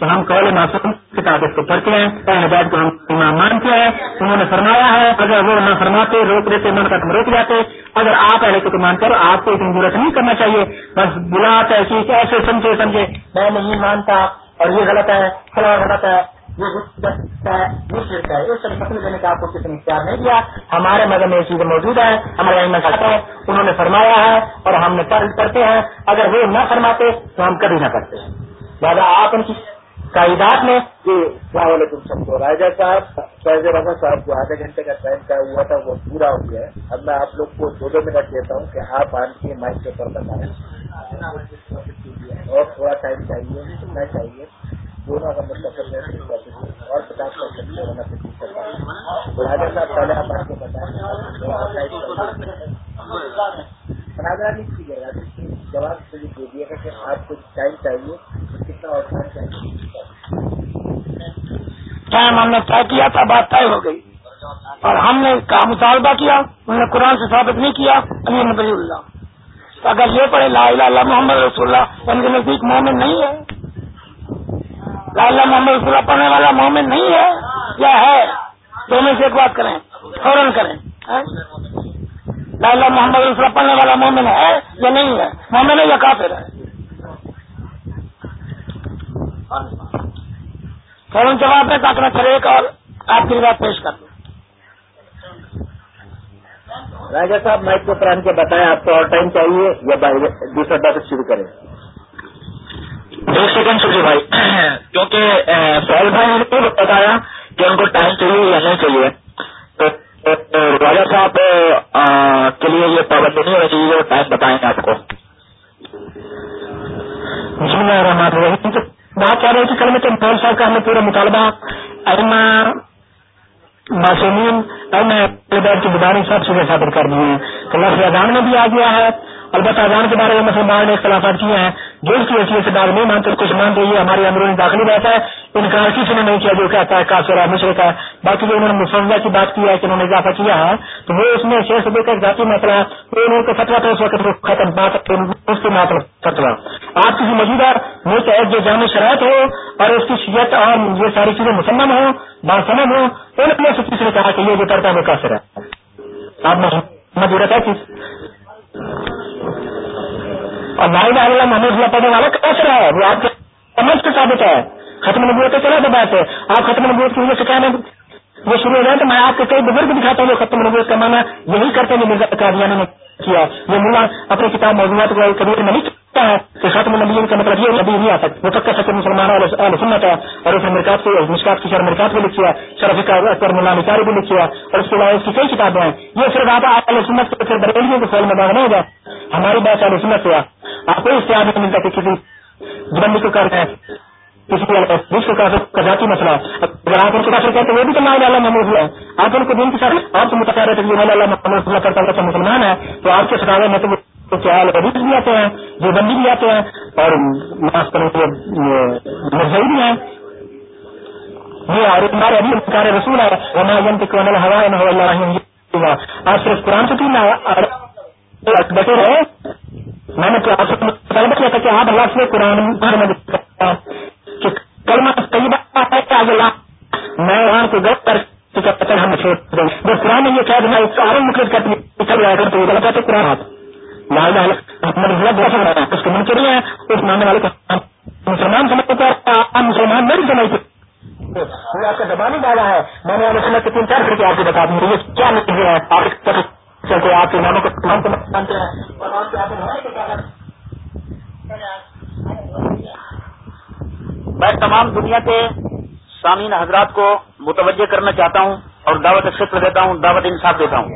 Speaker 2: تو ہم قول معصوم کتاب اس کو پڑھتے ہیں ہدایت کو ہم امام مانتے ہیں۔ انہوں نے فرمایا ہے، اگر وہ نہ فرماتے، روک دیتے من تک روک جاتے، اگر آپ اہل کو مانتے ہو آپ کو اتنی ضرورت نہیں کرنا چاہیے۔ بس بلا ایسی ایسے سمجھے سمجھے، میں نہیں مانتا اور یہ غلط ہے، فلاں غلط ہے۔ یہ شرک ہے اس مسئلے دینے کا آپ کو کسی نے اختیار نہیں دیا ہمارے مذہب میں یہ چیزیں موجود ہیں، ہمارے مسئلہ ہے انہوں نے فرمایا ہے اور ہم نے کرتے ہیں، اگر وہ نہ فرماتے تو ہم کبھی نہ کرتے لہٰذا آپ ان کی قائدات میں
Speaker 3: جی السلام علیکم سب کو راجا صاحب، فیض رحمان صاحب جو آدھے گھنٹے کا ٹائم طے ہوا تھا، وہ پورا ہو گیا ہے۔ اب میں آپ لوگ کو دو دو منٹ دیتا ہوں کہ آپ آن کے مائک کے اوپر بتائیں اور تھوڑا ٹائم چاہیے، میں چاہیے۔ دونوں اگر مستقل ہے اور پچاس پرسینٹ سے ہونا صاحب پہلے آپ آن کے بتائیں تنازع نہیں کیجیے گا جواب سے دے دیے گا کہ آپ کو ٹائم چاہیے کتنا اور ٹائم چاہیے؟
Speaker 1: ٹائم ہم نے طے کیا تھا، بات طے ہو گئی۔ اور ہم نے کا مطالبہ کیا، انہوں نے قرآن سے ثابت نہیں کیا، امیر نبی اللہ۔ اگر یہ پڑھے، لا الہ اللہ، محمد رسول اللہ، ان کے نزدیک مومن نہیں ہے۔ لا محمد رسول اللہ پڑھنے والا مومن نہیں ہے، یا ہے؟ دونوں سے ایک بات کریں، فوراً کریں۔ ہاں؟ لا محمد رسول اللہ پڑھنے والا مومن ہے یا نہیں ہے؟ مومن ہے یا کافر ہے؟ فوراً جواب ہے تاکہ میں پھر ایک اور آپ کی بات پیش کر دوں۔
Speaker 3: راجا صاحب مائک کو پران کے بتائیں، آپ کو اور ٹائم چاہیے یا دوسرا بات شروع کریں؟
Speaker 2: ایک سیکنڈ سوچے بھائی۔ کیونکہ سہیل بھائی نے بتایا کہ ان کو ٹائم چاہیے یا نہیں چاہیے۔ تو راجا صاحب کے لیے یہ پابندی نہیں ہونی چاہیے، وہ ٹائم بتائیں گے آپ کو۔ بسم اللہ الرحمن الرحیم۔ بات کر رہے تھے کل میں تو مول صاحب کا ہم نے پورا مطالبہ ارما معصومین اور کی بیداری سب سے ثابت کر دیے ہیں تو لفظ اذان میں بھی آ گیا ہے۔ البتہ اذان کے بارے میں مسلمان نے اختلافات کیے ہیں۔ جو اس کی حیثیت سے بات نہیں مانتے، کچھ مانتے یہ ہماری اندرونی داخلی بات ہے۔ انکار کسی نے نہیں کیا جو کہتا ہے کافر ہے مشرق ہے۔ باقی جو انہوں نے مسلمہ کی بات کیا ہے کہ انہوں نے اضافہ کیا ہے، تو وہ اس میں شیخ صدیق کا ذاتی مسئلہ ہے۔ وہ انہوں کا فتوا تھا اس وقت وہ ختم بات اس کے ماتر فتوا آپ کسی موجودہ ملک ایک جو جامع شرائط ہو اور اس کی شیت اور یہ ساری چیزیں مسلم ہوں باسمم ہوں ان میں سے کسی نے کہا کہ یہ جو کرتا ہے وہ کافر ہے۔ آپ مجبورت ہے اور لا الہ الا محمد اللہ پڑھنے والا کیسے ہے، وہ آپ کے سمجھ کے ثابت ہے۔ ختم نبوت تو چلا بات ہے آپ ختم نبوت کی وجہ سے کیا وہ شروع ہو جائے تو میں آپ کو کئی بزرگ دکھاتا ہوں وہ ختم نبوت کا مانا یہی کرتے ہیں مرزا قادیانہ نے کیا۔ یہ ملا اپنی کتاب موضوعات کو کبیر میں نہیں چکتا ہے کہ ختم نبی کا مطلب یہ نبی نہیں آتا وہ پکا سچے مسلمان اہل سنت ہے اور اس نے مرکات کو مشکات کی شر مرکات کو لکھا شرف کا اکبر ملا نثاری بھی لکھا اور اس کے علاوہ اس کی کئی کتابیں ہیں۔ یہ صرف آپ اہل سنت کے پھر بریلیوں کے فیل میں داغ نہیں ہوگا۔ ہماری بات اہل سنت سے آپ کو اس سے آدمی ملتا کہ کسی جبندی کو کر رہے ہیں۔ کسی دوسرے کا ذاتی مسئلہ اگر آپ ان کو کافر کہتے وہ بھی تو لا اللہ محمود ہے۔ آپ ان کو دین کے ساتھ آپ کو متقرر ہے کہ لا اللہ محمد اللہ کرتا ہے مسلمان ہے۔ تو آپ کے ستاوے میں تو کیا حدیث بھی آتے ہیں، جو بندی بھی آتے ہیں۔ اور معاف کرنے کے مرزئی بھی ہیں۔ یہ اور ہمارے ابھی کار رسول ہے۔ رما کو ہوا اللہ آپ صرف قرآن سے تین بیٹھے رہے میں نے آپ سے طلب کیا تھا کہ آپ اللہ سے قرآن میں کلمہ طیبہ ہے کہ آگے میں وہاں کو غلط کر پتہ ہم چھوڑ دیں۔ بس قرآن نے یہ کہا کہ میں سارے مخلص کرتی نکل جائے گا تو غلط ہے، تو قرآن ہاتھ لا الہ محمد رسول بہت رہا ہے اس کے منکر نہیں ہے اس ماننے والے کو مسلمان سمجھتے ہیں آپ مسلمان نہیں سمجھتے۔ وہ آپ کا دبا نہیں ڈالا ہے۔ میں نے علیہ سنت کے تین چار کر کے آپ کو بتا دوں، یہ کیا نکل ہے؟ آپ چلتے آپ کے ناموں کو تمام کو مانتے ہیں، اور آپ کے
Speaker 4: میں تمام دنیا کے سامعین حضرات کو متوجہ کرنا چاہتا ہوں اور دعوت فطر دیتا ہوں، دعوت انصاف دیتا ہوں۔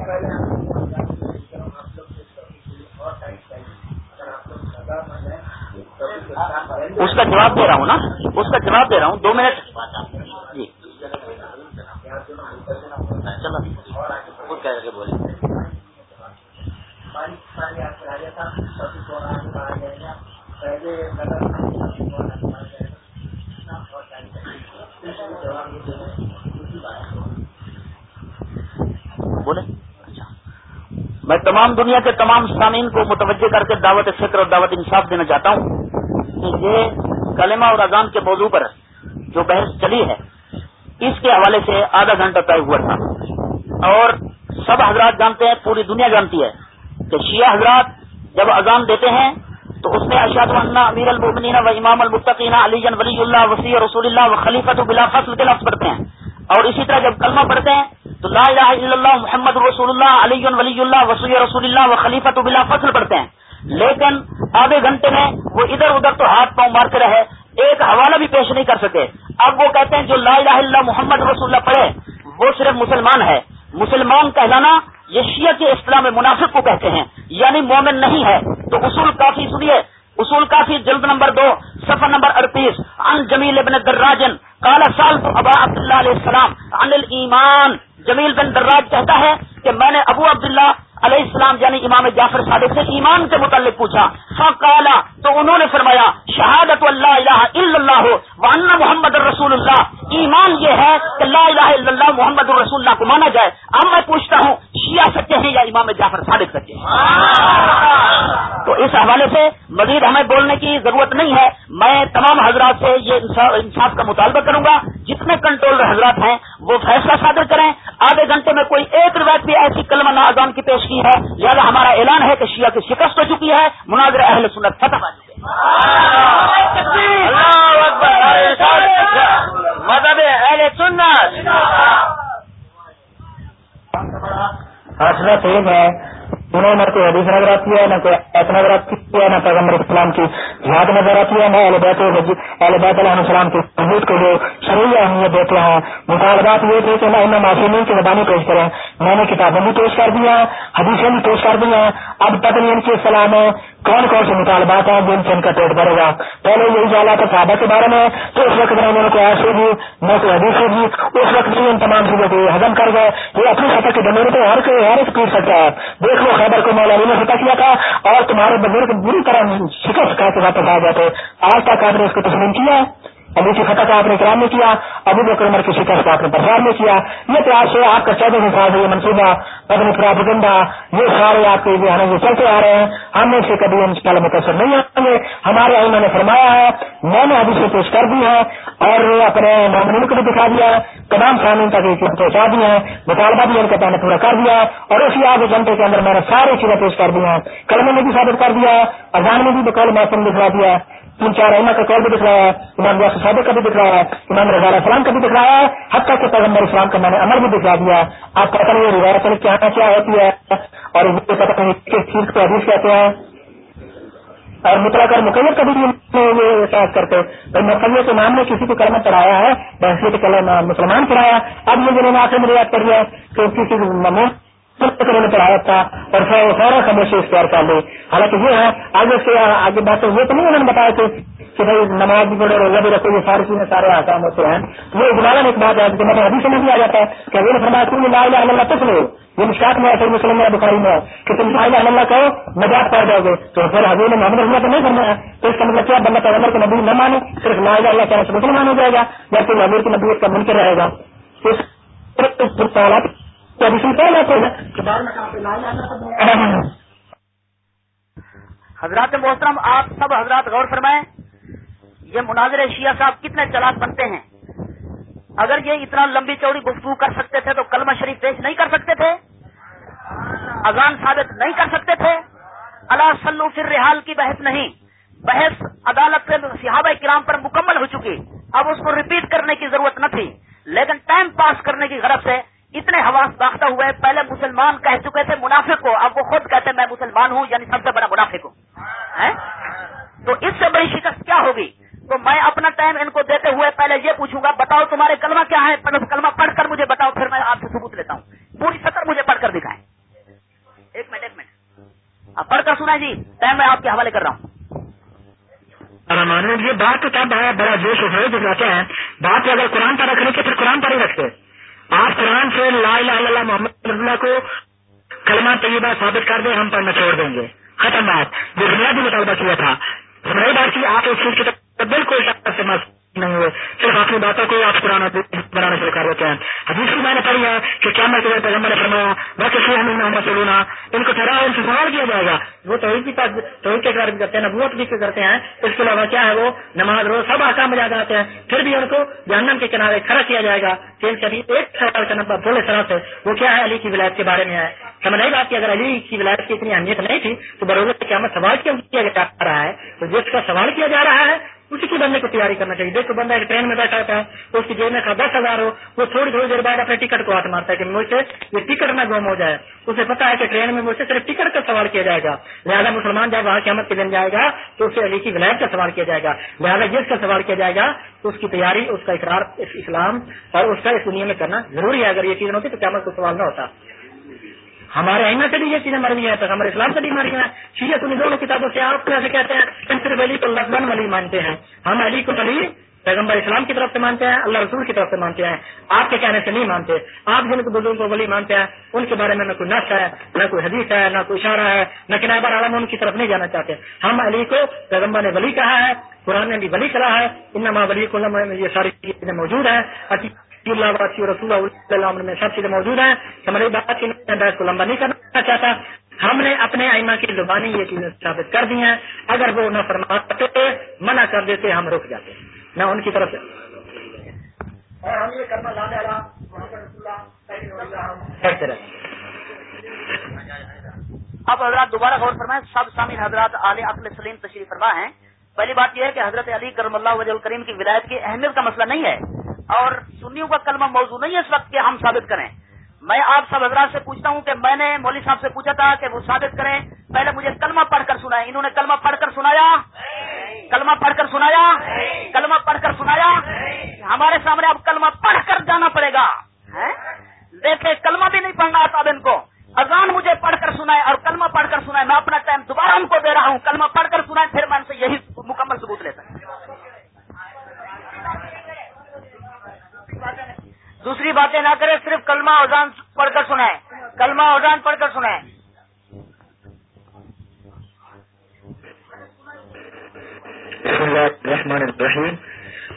Speaker 4: اس کا جواب دے رہا ہوں نا؟ اس کا جواب دے رہا ہوں۔ دو منٹ۔ جی۔ چلو بولے میں تمام دنیا کے تمام سامعین کو متوجہ کر کے دعوت فکر اور دعوت انصاف دینا چاہتا ہوں کہ یہ کلمہ اور اذان کے موضوع پر جو بحث چلی ہے، اس کے حوالے سے آدھا گھنٹہ طے ہوا تھا۔ اور سب حضرات جانتے ہیں، پوری دنیا جانتی ہے کہ شیعہ حضرات جب اذان دیتے ہیں،
Speaker 5: تو اس میں اشاد اللہ امیر المبنین و امام المطقین علی ولی اللہ وسیع رسول اللہ و خلیفت بلا فصل کے لفظ پڑھتے ہیں۔ اور اسی طرح جب کلمہ پڑھتے ہیں تو لا الہ الا اللہ، محمد رسول اللہ، علی ولی اللہ وسیع رسول اللہ و خلیفت بلا فصل پڑھتے ہیں۔ لیکن آدھے گھنٹے میں وہ ادھر ادھر تو ہاتھ پاؤں مارتے رہے، ایک حوالہ بھی پیش نہیں کر سکے۔ اب وہ کہتے ہیں جو لا الہ الا اللہ، محمد رسول اللہ پڑھے، وہ صرف مسلمان ہے۔ مسلمان کہلانا یہ شیعہ کے اسلام منافق کو کہتے ہیں یعنی مومن نہیں ہے۔ تو اصول کافی سنیے۔ اصول کافی، جلد نمبر دو سفر نمبر اڑتیس۔ ان جمیل ابن دراجن کالا سال تو ابا عبداللہ علیہ السلام ان ایمان جمیل بن دراج کہتا ہے کہ میں نے ابو عبداللہ علیہ السلام یعنی امام جعفر صادق سے ایمان کے متعلق پوچھا فقالا تو انہوں نے فرمایا شہادت اللہ الہ الا اللہ وان محمد الرسول اللہ۔ ایمان یہ ہے کہ لا الہ الا اللہ محمد الرسول اللہ کو مانا جائے۔ اب میں پوچھتا ہوں شیعہ سچے ہیں یا امام جعفر صادق سچے ہیں تو اس حوالے سے مزید ہمیں بولنے کی ضرورت نہیں ہے۔ میں تمام حضرات سے یہ انصاف کا مطالبہ کروں گا۔ جتنے کنٹرول حضرات ہیں وہ فیصلہ صادر کریں۔ آدھے گھنٹے میں کوئی ایک روایت بھی ایسی کلمہ ناگان کی پیش کی ہے لہٰذا ہمارا اعلان ہے کہ شیعہ کی شکست ہو چکی ہے مناظر اہل سنت فتح
Speaker 6: مذہب اہل سنت۔
Speaker 2: حاصلہ تیز ہے۔ انہوں نے کوئی حدیث نظر آتی ہے، نہ کوئی ایت نظر آتی ہے، نہ پیغمبر اسلام کی یاد نظر آتی ہے، نہ البیت البیت علیہ السلام کی حدود کو جو شرعی اہمیت دیتے ہیں۔ مطالبات یہ تھے کہ میں انہیں معصومین کی زبانی پیش کریں میں نے کتابیں بھی پیش کر دی ہیں، حدیثیں بھی پیش کر دی ہیں۔ اب تک ان کی اسلام ہے کون کون سے مطالبات ہیں جن سے ان کا پیٹ بھرے گا؟ پہلے یہی جانا تھا صحابہ کے بارے میں، تو اس وقت میں انہوں نے کوئی ایسے بھی نہ کوئی حدیث دی اس وقت بھی ان تمام چیزوں کو ہزم کر گئے۔ یہ اپنی سطح کے ڈمیر پہ ہر کوئی ہر ایک پیٹ سکتا ہے۔ دیکھ لو خیبر کو مولا علی نے فتح کیا تھا اور تمہارے بزرگ بری طرح شکست کر کے واپس آ جاتے آج تک آپ نے اس کو تسلیم کیا ابھی کی فتح کا آپ نے کرام میں کیا، ابو بکر عمر کی شکست آپ نے برسار میں کیا۔ یہ پیار سے آپ کا چودہ سال یہ منصوبہ اپنی پراپگنڈا یہ سارے آپ کے جو ہے وہ چلتے آ رہے ہیں، ہم نے اسے کبھی ان شاء اللہ متاثر نہیں آئیں گے۔ ہمارے آئی میں نے فرمایا ہے، میں نے ابھی سے پیش کر دی ہے اور اپنے مومنین کو بھی دکھا دیا ہے۔ تمام قانون تک پہنچا دی ہیں، مطالبہ بھی ان کا میں نے پورا کر دیا ہے۔ اور اسی آگے گھنٹے کے اندر میں نے ساری چیزیں پیش کر دی ہیں۔ کلمے میں بھی ثابت کر دیا ہے، اذان میں بھی بکول موسم دکھا دیا تین چار احمد کا کال بھی دکھ رہا ہے، امام جاس صادق کا بھی دکھ رہا ہے، امام رضا اسلام کا بھی دکھ رہا ہے، حتیٰ کہ پیغمبر اسلام کا میں نے عمل بھی دکھا دیا۔ آپ پتہ نہیں روایت کیا کیا ہوتی ہے، اور پتہ نہیں کس چیز کو حدیث کہتے ہیں۔ اور مطلع کر مقیت کا بھی یہ احساس کرتے مقیت کے نام نے کسی کو کلمہ چڑھایا ہے بحثیت کلمہ مسلمان چڑھایا اب یہ جنہوں نے آخر میں یاد کر لیا کہ کسی انہوں نے پڑھایا تھا اور سارا خاموشی اختیار کر لی حالانکہ یہ ہے، آگے سے آگے بات یہ تو نہیں انہوں نے بتایا تھے کہ بھائی نماز بھی پڑھو روزہ بھی رکھو یہ ساری چیزیں، سارے آسام ہوتے ہیں۔ یہ اجمالا ایک بات ہے کہ مطلب ابھی سمجھ میں آ جاتا ہے کہ وہ فرمایا، تم لا الہ الا اللہ کچھ لو۔ یہ مشکات میں ہے مسلم میں بخاری میں کہ تم لا الہ الا اللہ کہو، نجات پا جاؤ گے۔ تو پھر حضور نے محمد رحمۃ تو نہیں کرنا ہے تو اس کا مطلب کیا؟ بندہ پیغمبر کے نبی نہ مانے، صرف لا الہ اللہ کہنے سے مسلمان ہو جائے گا، یا پھر حضور کی نبیت کا منکر رہے گا۔
Speaker 5: حضرات محترم، آپ سب حضرات غور فرمائیں، یہ مناظر شیعہ صاحب کتنے چلاک بنتے ہیں؟ اگر یہ اتنا لمبی چوڑی گفتگو کر سکتے تھے تو کلمہ شریف پیش نہیں کر سکتے تھے؟ اذان ثابت نہیں کر سکتے تھے؟ اللہ سلو فر رحال کی بحث نہیں، بحث عدالت کے صحابہ کرام پر مکمل ہو چکی۔ اب اس کو ریپیٹ کرنے کی ضرورت نہ تھی، لیکن ٹائم پاس کرنے کی غرض سے اتنے حواس باختہ ہوئے، پہلے مسلمان کہہ چکے تھے منافق کو، اب وہ خود کہتے ہیں میں مسلمان ہوں یعنی سب سے بڑا منافق ہوں۔ تو اس سے بڑی شکست کیا ہوگی؟ تو میں اپنا ٹائم ان کو دیتے ہوئے پہلے یہ پوچھوں گا، بتاؤ تمہارے کلمہ کیا ہے؟ کلمہ پڑھ کر مجھے بتاؤ، پھر میں آپ سے ثبوت لیتا ہوں۔ پوری سطر مجھے پڑھ کر دکھائیں۔ ایک منٹ ایک منٹ۔ اب پڑھ کر سنا جی ٹائم میں آپ کے حوالے کر رہا ہوں۔
Speaker 2: یہ بات تو تب ہے بڑا جوش ہے جو کہتے ہیں، بات اگر قرآن پر رکھنے کے پھر قرآن پر ہی رکھتے آپ قرآن سے لا الہ الا اللہ محمد اللہ کو کلمہ طیبہ ثابت کر دیں، ہم پڑھنا چھوڑ دیں گے۔ ختم بات۔ جو بنیادی مطالبہ کیا تھا بات کی آپ اس چیز کی طرف اپنی باتوں کو آپ پرانا بنانا شروع کر دیتے ہیں۔ حدیث کی میں نے پڑھی ہے کہ کیا میں تمہیں پیغمبر نے فرمایا بس سے ہم محمد سلونا ان کو ٹھہرا ان سے سوال کیا جائے گا۔ وہ توحید کی توحید کے کار بھی کرتے ہیں، نبوت بھی کرتے ہیں۔ اس کے علاوہ کیا ہے وہ؟ نماز، روز، سب آکام میں جاتے ہیں۔ پھر بھی ان کو جہنم کے کنارے کھڑا کیا جائے گا۔ کہ کبھی ایک سوال کا نمبر بولے طرح سے وہ کیا ہے علی کی ولایت کے بارے میں ہے؟ سمجھ نہیں بات کہ اگر علی کی ولایت کی اتنی اہمیت نہیں تھی، تو بروز قیامت سوال کیوں کیا جا رہا ہے؟ تو جس کا سوال کیا جا رہا ہے اسی کی بندے کو تیاری کرنا چاہیے۔ دیکھو، بندہ ایک ٹرین میں بیٹھا ہوتا ہے اس کی جیب میں دس ہزار ہو، وہ تھوڑی تھوڑی دیر بعد اپنے ٹکٹ کو ہاتھ مارتا ہے کہ مجھ سے یہ ٹکٹ نہ گم ہو جائے۔ اسے پتا ہے کہ ٹرین میں مجھ سے صرف ٹکٹ کا سوال کیا جائے گا۔ لہٰذا مسلمان جب وہاں قیامت کے دن جائے گا، تو اسے علی کی ولایت کا سوال کیا جائے گا۔ لہٰذا جس کا سوال کیا جائے گا، تو اس کی تیاری، اس کا اقرار اسلام اور اس کا اس دنیا میں کرنا ضروری ہے۔ اگر یہ چیز ہوتی تو قیامت کو سوال نہ ہوتا۔ ہمارے اہم سے بھی یہ چیزیں مر گئی ہیں تو ہمارے اسلام سے بھی مر گئے ہیں۔ شیعہ سنی دونوں کتابوں سے آپ ایسے کہتے ہیں صرف علی کو لفظ ولی مانتے ہیں۔ ہم علی کو علی پیغمبر اسلام کی طرف سے مانتے ہیں، اللہ رسول کی طرف سے مانتے ہیں۔ آپ کے کہنے سے نہیں مانتے۔ آپ جن کو بزرگ کو ولی مانتے ہیں، ان کے بارے میں نہ کوئی نش ہے، نہ کوئی حدیث ہے، نہ کوئی اشارہ ہے، نہ کنابر عالم ان کی طرف نہیں جانا چاہتے۔ ہم علی کو پیغمبر نے ولی کہا ہے، قرآن نے بھی ولی کہا ہے۔ انما ولی کو یہ ساری چیزیں موجود ہیں۔ اللہ رسول اللہ میں سب چیزیں موجود ہیں ہماری بات کی بحث کو لمبا نہیں کرنا چاہتا ہم نے اپنے آئمہ کی زبانی یہ چیزیں ثابت کر دی ہیں اگر وہ نہ فرماتے منع کر دیتے ہم رک جاتے نہ ان کی طرف سے اور ہم یہ کرنا
Speaker 4: اب حضرات دوبارہ غور فرمائیں سب سامع حضرات عالیہ عقل سلیم تشریف فرما ہیں۔ پہلی بات یہ ہے کہ حضرت علی کرم اللہ وجہ الکریم کی ولایت کی اہمیت کا مسئلہ نہیں ہے۔ اور سنیوں کا کلمہ موضوع نہیں ہے اس وقت کہ ہم ثابت کریں۔ میں آپ سب حضرات سے پوچھتا ہوں کہ میں نے مولوی صاحب سے پوچھا تھا کہ وہ ثابت کریں۔ پہلے مجھے کلمہ پڑھ کر سنایا انہوں نے کلمہ پڑھ کر سنایا؟ کلمہ پڑھ کر سنایا؟ کلمہ پڑھ کر سنایا؟ ہمارے سامنے اب کلمہ پڑھ کر جانا پڑے گا۔ دیکھے کلمہ بھی نہیں پڑھنا آتا ان کو۔ اذان مجھے پڑھ کر سنائے اور کلمہ پڑھ کر سنائے میں اپنا ٹائم دوبارہ ان کو دے رہا ہوں۔ کلمہ پڑھ کر سنائے پھر میں ان سے یہی مکمل ثبوت لیتا ہوں۔ دوسری باتیں نہ کرے، صرف کلمہ اوزان پڑھ کر سنائے کلمہ اوزان پڑھ کر سنائے
Speaker 2: رحمان الرحیم۔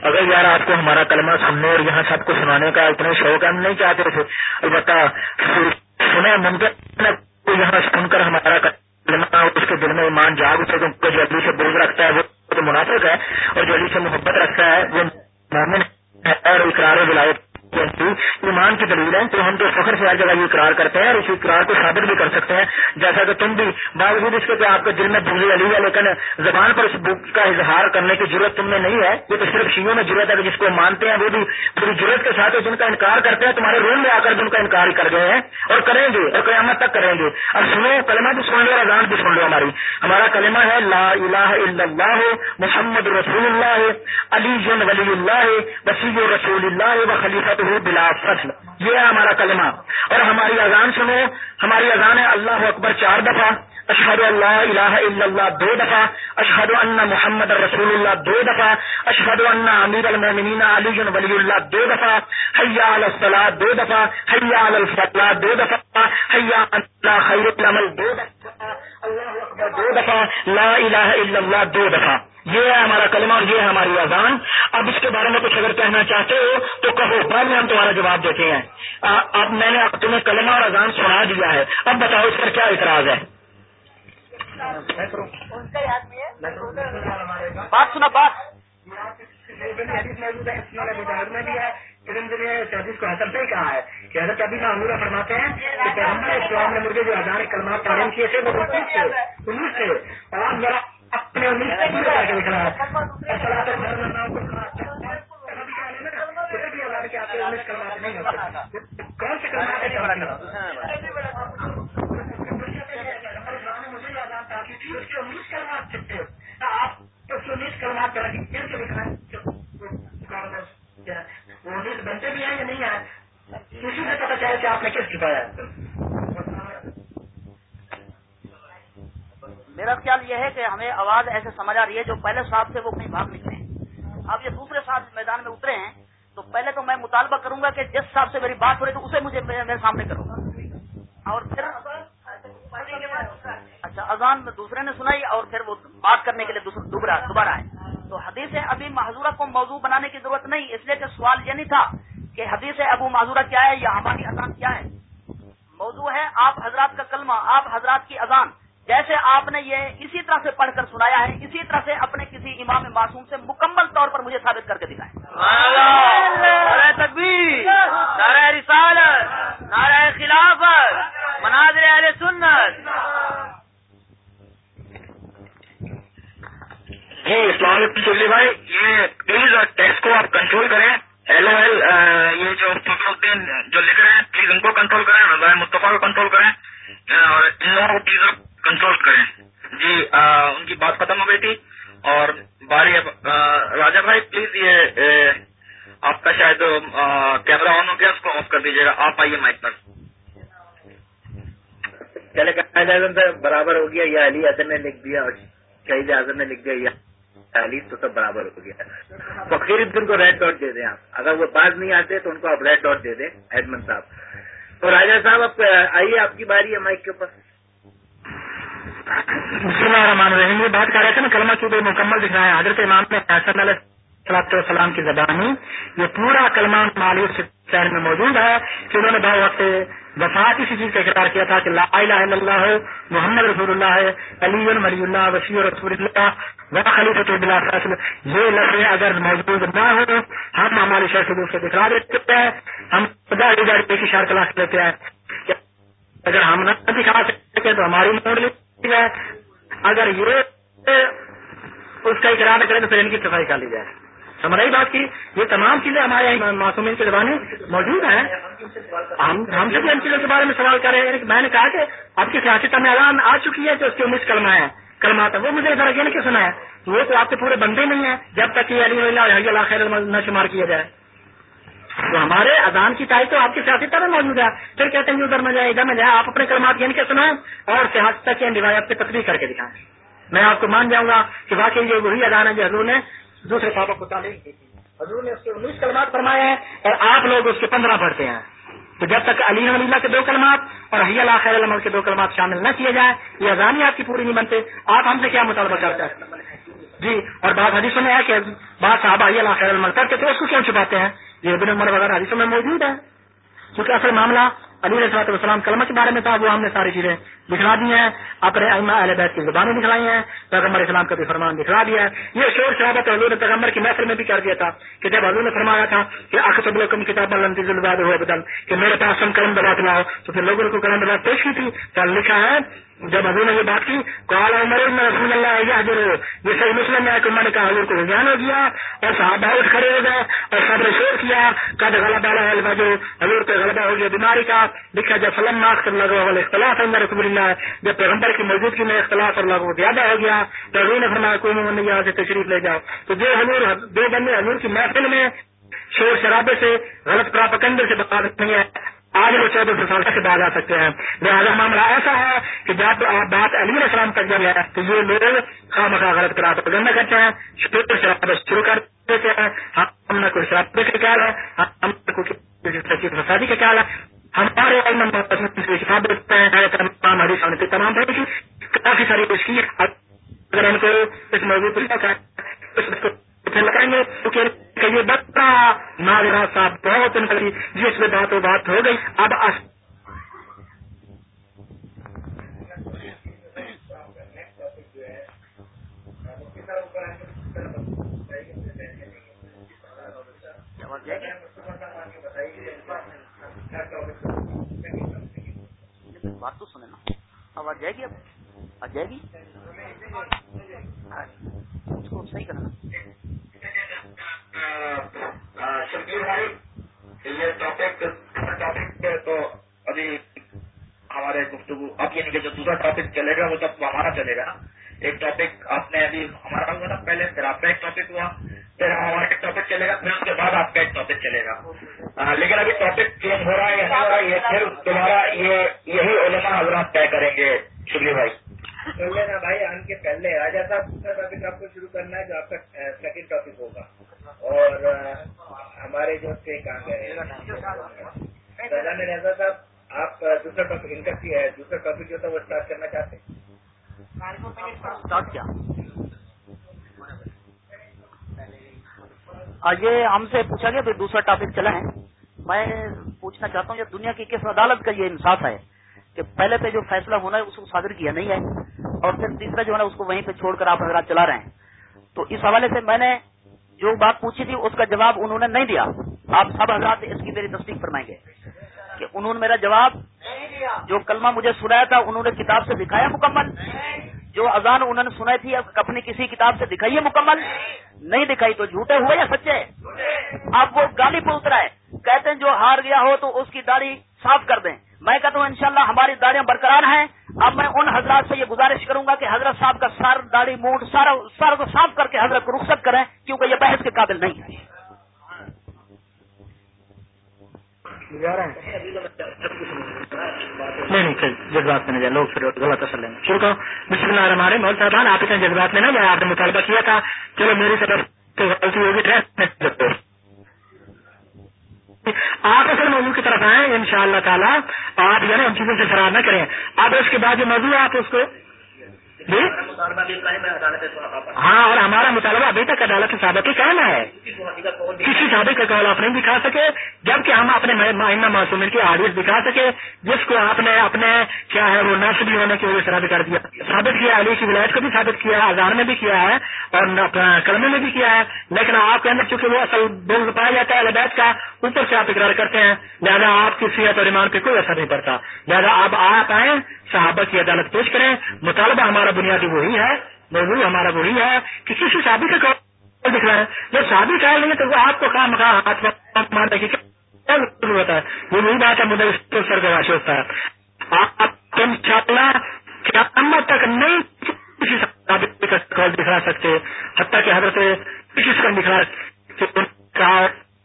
Speaker 2: اگر یار آپ کو ہمارا کلمہ سننے اور یہاں سب کو سنانے کا اتنا شوق ہم نہیں چاہتے تھے۔ البتہ سنا ممکن یہاں سن کر ہمارا کلمہ اس کے دل میں ایمان جاگ اسے جو جلدی سے بوجھ رکھتا ہے، وہ تو منافق ہے، اور جلدی سے محبت رکھتا ہے، وہ مومن ہے اور اقرار ولایت ایمان کی دلیل ہے تو ہم تو فخر سے ہر جگہ یہ اقرار کرتے ہیں اور اس اقرار کو ثابت بھی کر سکتے ہیں۔ جیسا کہ تم بھی باوجود اس کے کہ آپ کے دل میں بھولی علی ہے، لیکن زبان پر اس بک کا اظہار کرنے کی ضرورت تم میں نہیں ہے۔ یہ تو صرف شیوں میں ضرورت ہے کہ جس کو مانتے ہیں، وہ بھی پوری ضرورت کے ساتھ جن کا انکار کرتے ہیں، تمہارے روم میں آ کر جن کا انکار کر گئے ہیں اور کریں گے اور قیامت تک کریں گے۔ اب سنو، کلمہ بھی سن لو اذان بھی سن لو ہماری۔ ہمارا کلمہ ہے، لا الہ الا اللہ، محمد رسول اللہ، علی جن ولی اللہ، وسیع رسول اللہ، و خلیفہ ہی بلا فصل یہ ہے ہمارا کلمہ۔ اور ہماری اذان سنو۔ ہماری اذان ہے اللہ اکبر چار دفعہ۔ اشہد اللہ الہ الا اللہ دو دفعہ، اشہد ان محمد رسول اللہ دو دفعہ، اشہد ان امیر المومنین علی ولی اللہ دو دفعہ حیا الصلاح دو دفعہ حیا الفلاح دو دفعہ حیا اللہ خیر العمل دو دفعہ، اللہ اکبر دو دفعہ، لا الہ الا اللہ دو دفعہ۔ یہ ہے ہمارا کلمہ اور یہ ہے ہماری اذان۔ اب اس کے بارے میں کچھ اگر کہنا چاہتے ہو تو کہو، بعد میں ہم تمہارا جواب دیتے ہیں۔ اب میں نے تمہیں کلمہ اور اذان سنا دیا ہے۔ اب بتاؤ اس پر کیا اعتراض ہے؟
Speaker 4: بات سنا بات۔
Speaker 2: کو حسن سے کہا ہے کہ حضرت ابھی میں امورہ فرماتے ہیں؟ کہ ہمارے اسلام نے مجھے جو تعلیم کیے تھے وہ انیس سے اور ذرا اپنے کون سے آپ کلمات وہ بنتے بھی ہیں یا نہیں آئے؟ کسی سے پتا چلا کہ آپ نے کس چھپایا
Speaker 4: میرا خیال یہ ہے کہ ہمیں آواز ایسے سمجھ آ رہی ہے جو پہلے صاحب سے وہ کہیں بھاگ نکلے ہیں اب یہ دوسرے صاحب میدان میں اترے ہیں تو پہلے تو میں مطالبہ کروں گا کہ جس صاحب سے میری بات ہو رہی تو اسے مجھے میرے سامنے کروں گا اور پھر اچھا اذان دوسرے نے سنائی اور پھر وہ بات کرنے کے لیے دوبارہ آئے۔ تو حدیث ابھی معذورہ کو موضوع بنانے کی ضرورت نہیں، اس لیے کہ سوال یہ نہیں تھا کہ حدیث ابو معذورہ کیا ہے یا ہماری اذان کیا ہے۔ موضوع ہے آپ حضرات کا کلمہ، آپ حضرات کی اذان۔ جیسے آپ نے یہ اسی طرح سے پڑھ کر سنایا ہے، اسی طرح سے اپنے کسی امام معصوم سے مکمل طور پر مجھے ثابت کر کے دکھائیں۔ نعرہ رسالت نعرہ خلافت، مناظر اہل سنت۔
Speaker 2: جی السلام علیکم بھائی، یہ پلیز ٹیکس کو آپ کنٹرول کریں۔ ایل او ایل یہ جو فخر الدین جو لکھ رہے ہیں پلیز ان کو کنٹرول کریں رضائے مصطفیٰ کو کنٹرول کریں اور ان لوگوں کو پلیز کنٹرول کریں۔ جی ان کی بات ختم ہو گئی تھی۔ اور باری راجا بھائی پلیز یہ آپ کا شاید کیمرہ آن ہو گیا، اس کو آف کر دیجیے گا۔ آپ آئیے مائک پر۔
Speaker 3: چلے اعظم برابر ہو گیا، یا علی اعظم نے لکھ دیا، اور شہید اعظم نے لکھ دیا چالیس تو سب برابر ہو گیا فقیر الدین کو ریڈ ڈاٹ دے دیں آپ۔ اگر وہ باز نہیں آتے تو ان کو آپ ریڈ ڈاٹ دے دیں ایڈمن صاحب۔ تو راجا صاحب، آپ آئیے آپ کی باری ہے مائک کے اوپر۔
Speaker 2: بسم اللہ الرحمن الرحیم۔ یہ بات کر رہے تھے نا، کلمہ کیوں مکمل دکھ رہا ہے حضرت امام نے حسن علیہ صلاحت السلام کی زبانی، یہ پورا کلمہ مالیہ شہر میں موجود ہے کہ انہوں نے بہت وقت وفات اسی چیز کا اقرار کیا تھا کہ لا الہ الا اللہ، محمد رسول اللہ ہے علی ولی اللہ وسیع رسول اللہ و خلیفۃ بلا فیصل یہ لفظ اگر موجود نہ ہو، ہم ہمارے شہر سے دوسرے دکھا دیتے ہیں، ہم خدا ہزار ایک اشار کلاس لیتے ہیں۔ اگر ہم نہ دکھا سکتے تو ہماری موڑ لی ہے۔ اگر یہ اس کا اقرار کرے تو پھر ان کی صفائی کر لی جائے۔ ہماری بات کی، یہ تمام چیزیں ہمارے یہاں معصومین کی زبانیں موجود ہیں۔ ہم ہم سے بھی ان چیزوں کے بارے میں سوال کر رہے ہیں یعنی میں نے کہا کہ آپ کی سیاست میں اعلان آ چکی ہے کہ اس کے انیس کلمہ ہے کلمہ تھا وہ مجھے ذرا یہ نہیں سنا ہے، وہ تو آپ کے پورے بندے نہیں ہیں جب تک کہ علی اللہ خیر نہ شمار کیا جائے۔ تو ہمارے اذان کی تاریخ تو آپ کی سیاست میں موجود ہے۔ پھر کہتے ہیں ادھر میں جائے، ادھر میں جائے۔ آپ اپنے کلمات یعنی کہ سنائیں اور سیاست تک روایت پہ تقریر کر کے دکھائیں۔ میں آپ کو مان جاؤں گا کہ واقعی یہ وہی اذان ہے جو حضور نے دوسرے صحابہ کو تعلیم کی تھی۔ حضور نے اس کے انیس کلمات فرمائے ہیں اور آپ لوگ اس کے پندرہ پڑھتے ہیں۔ تو جب تک علی اللہ کے دو کلمات اور حی اللہ خیر العمل کے دو کلمات شامل نہ کیے جائیں، یہ اذان ہی آپ کی پوری نہیں بنتے۔ آپ ہم سے کیا مطالبہ کرتے ہیں؟ جی اور بات حدیثوں میں ہے کہ بات صاحب حی اللہ خیر العمل کرتے تو اس کو کیوں چھپاتے ہیں؟ یہ ابن عمر وغیرہ حدیثوں میں موجود ہے کیونکہ اصل معاملہ علی رسلات وسلام کلمہ کے بارے میں تھا، وہ ہم نے ساری چیزیں دکھلا دی ہیں، اپنے اہل بیت کی زبانیں دکھلائی ہیں، پیغمبر اسلام کا بھی فرمان دکھلا دیا ہے۔ یہ شور شہابت حضور پیغمبر کی محفل میں بھی کر دیا تھا کہ جب حضور نے فرمایا تھا کہ اختصب کم کتاب الباد ہوا بدل کہ میرے پاس ہم قلم بلا لاؤ، تو پھر لوگوں کو قلم بلا پیش کی تھی لکھا ہے جب حضور نے یہ بات کی کال عمر رسول اللہ یہ حضر یہ صحیح مسلم میں کہ نے کہا حضور کو رجحان ہو گیا اور صحابہ اٹھ کھڑے ہو گئے اور سب نے شور کیا کد غلط والا جو حضور پہ غلبہ ہو گیا بیماری کا۔ لکھا جب فلم ماس کر لگا والے اختلاف ہے رسول اللہ، جب پیغمبر کی موجودگی میں اختلاف اور لگو زیادہ ہو گیا، تو حضور نے فرمایا، کوئی من یہاں سے تشریف لے جاؤ۔ تو جو حضور، دو بندے حضور کی محفل میں شور شرابے سے غلط پراپکنڈے سے بتا نہیں ہے آج وہ چودہ سو سال سے بعد آ سکتے ہیں۔ لہٰذا معاملہ ایسا ہے کہ جب بات علی السلام تک جب ہے، تو یہ لوگ خواہ مخواہ غلط کرا پسند کرتے ہیں شروع شراب شروع کر دیتے ہیں۔ ہم نہ کوئی شراب کا خیال ہے، ہم نہ کوئی فسادی کا خیال ہے۔ ہمارے علم کتاب دیتے ہیں تمام ہری سامنے تمام بھائی کی کافی ساری کچھ کی اگر ہم کو اس موضوع پر لگائیں گے۔ کیونکہ یہ بڑا ناظرہ صاحب بہت ان کی جس میں بات و بات ہو گئی۔ اب
Speaker 4: اس تو سنے نا آواز جائے گی اب آ جائے گی اس کو صحیح کرنا
Speaker 2: شبیر بھائی یہ ٹاپک ٹاپک تو ابھی ہمارے گفتگو اب یعنی کہ جو دوسرا ٹاپک چلے گا وہ تب ہمارا چلے گا ایک ٹاپک آپ نے ابھی ہمارا ہوا تھا پہلے پھر آپ کا ایک ٹاپک ہوا پھر ہمارا ایک ٹاپک چلے گا پھر اس کے بعد آپ کا ایک ٹاپک چلے گا لیکن ابھی ٹاپک چینج ہو رہا ہے ہو رہا ہے پھر تمہارا یہ یہی علماء حضرات طے کریں گے شکریہ بھائی
Speaker 3: بھائی آن کے پہلے راجا صاحب دوسرا ٹاپک آپ کو شروع کرنا ہے جو آپ کا سیکنڈ ٹاپک ہوگا اور ہمارے جو تھے کہاں گئے رضا صاحب آپ دوسرا ٹاپک ان کا دوسرا ٹاپک جو تھا وہ اسٹارٹ کرنا چاہتے
Speaker 4: اسٹارٹ کیا یہ ہم سے پوچھا گیا پھر دوسرا ٹاپک چلا ہے میں پوچھنا چاہتا ہوں یہ دنیا کی کس عدالت کا یہ انصاف ہے کہ پہلے پہ جو فیصلہ ہونا ہے اس کو صادر کیا نہیں ہے اور پھر تیسرا جو ہے نا اس کو وہیں پہ چھوڑ کر آپ حضرات چلا رہے ہیں۔ تو اس حوالے سے میں نے جو بات پوچھی تھی اس کا جواب انہوں نے نہیں دیا۔ آپ سب حضرات اس کی میری تصدیق فرمائیں گے کہ انہوں نے میرا جواب جو کلمہ مجھے سنایا تھا انہوں نے کتاب سے دکھایا مکمل۔ جو اذان انہوں نے سنائی تھی اپنی کسی کتاب سے دکھائیے مکمل۔ نہیں۔ دکھائی تو جھوٹے ہوئے یا سچے؟ اب وہ گالی پہ اترا ہے۔ کہتے ہیں جو ہار گیا ہو تو اس کی داڑھی صاف کر دیں۔ میں کہتا ہوں انشاءاللہ ہماری داڑیاں برقرار ہیں۔ اب میں ان حضرات سے یہ گزارش کروں گا کہ حضرت صاحب کا سر، داڑھی موٹ سارا سر کو صاف کر کے حضرت کو رخصت کریں کیونکہ یہ بحث کے قابل نہیں ہے۔
Speaker 2: نہیں نہیں جذبات میں نہ جائے۔ لوگ پھر غلط اثر لیں۔ شروع کرو۔ بسم اللہ ہمارے مول صاحبان آپ اتنے جذبات میں نہ جائے آپ نے مطالبہ کیا تھا۔ چلو، میری طرف غلطی ہوگی آپ اصل موضوع کی طرف آئیں ان شاء اللہ تعالیٰ آپ جو ہے نا ان چیزوں سے فرار نہ کریں۔ اب اس کے بعد جو موضوع ہے، آپ اس کو ہاں؟, ہاں؟ اور ہمارا مطالبہ ابھی تک عدالت ثابت کہنا ہے۔ کسی ثابت کا قول آپ نہیں دکھا سکے، جبکہ ہم اپنے مہینہ معصومین کی آڈیس دکھا سکے، جس کو آپ نے اپنے کیا ہے، وہ نش بھی ہونے کی وجہ سے رد کر دیا۔ ثابت کیا علی کی ولایت کو بھی ثابت کیا ہے، اذان میں بھی کیا ہے، اور کلمے میں بھی کیا ہے۔ لیکن آپ کے اندر چونکہ وہ اصل بول پایا جاتا ہے البید کا، اوپر سے آپ اقرار کرتے ہیں، لہٰذا آپ کی صحت اور ایمان پہ کوئی اثر نہیں پڑتا۔ لہٰذا اب آپ آئیں صحابہ کی عدالت پیش کریں، مطالبہ ہمارا بنیادی وہی ہے، موضوع ہمارا وہی ہے کہ کسی شادی کا دکھ رہا ہے؟ جب شادی کر لیں گے تو وہ آپ کو کام کہا ہاتھ مارنے کی کیا ضرورت ہے؟ وہ وہی بات ہے مجھے سر کا ہوتا ہے۔ آپ ان شاء اللہ قیامت تک نہیں کسی شادی کا کال دکھا سکتے، حتیٰ کہ حضرت کسی کا دکھا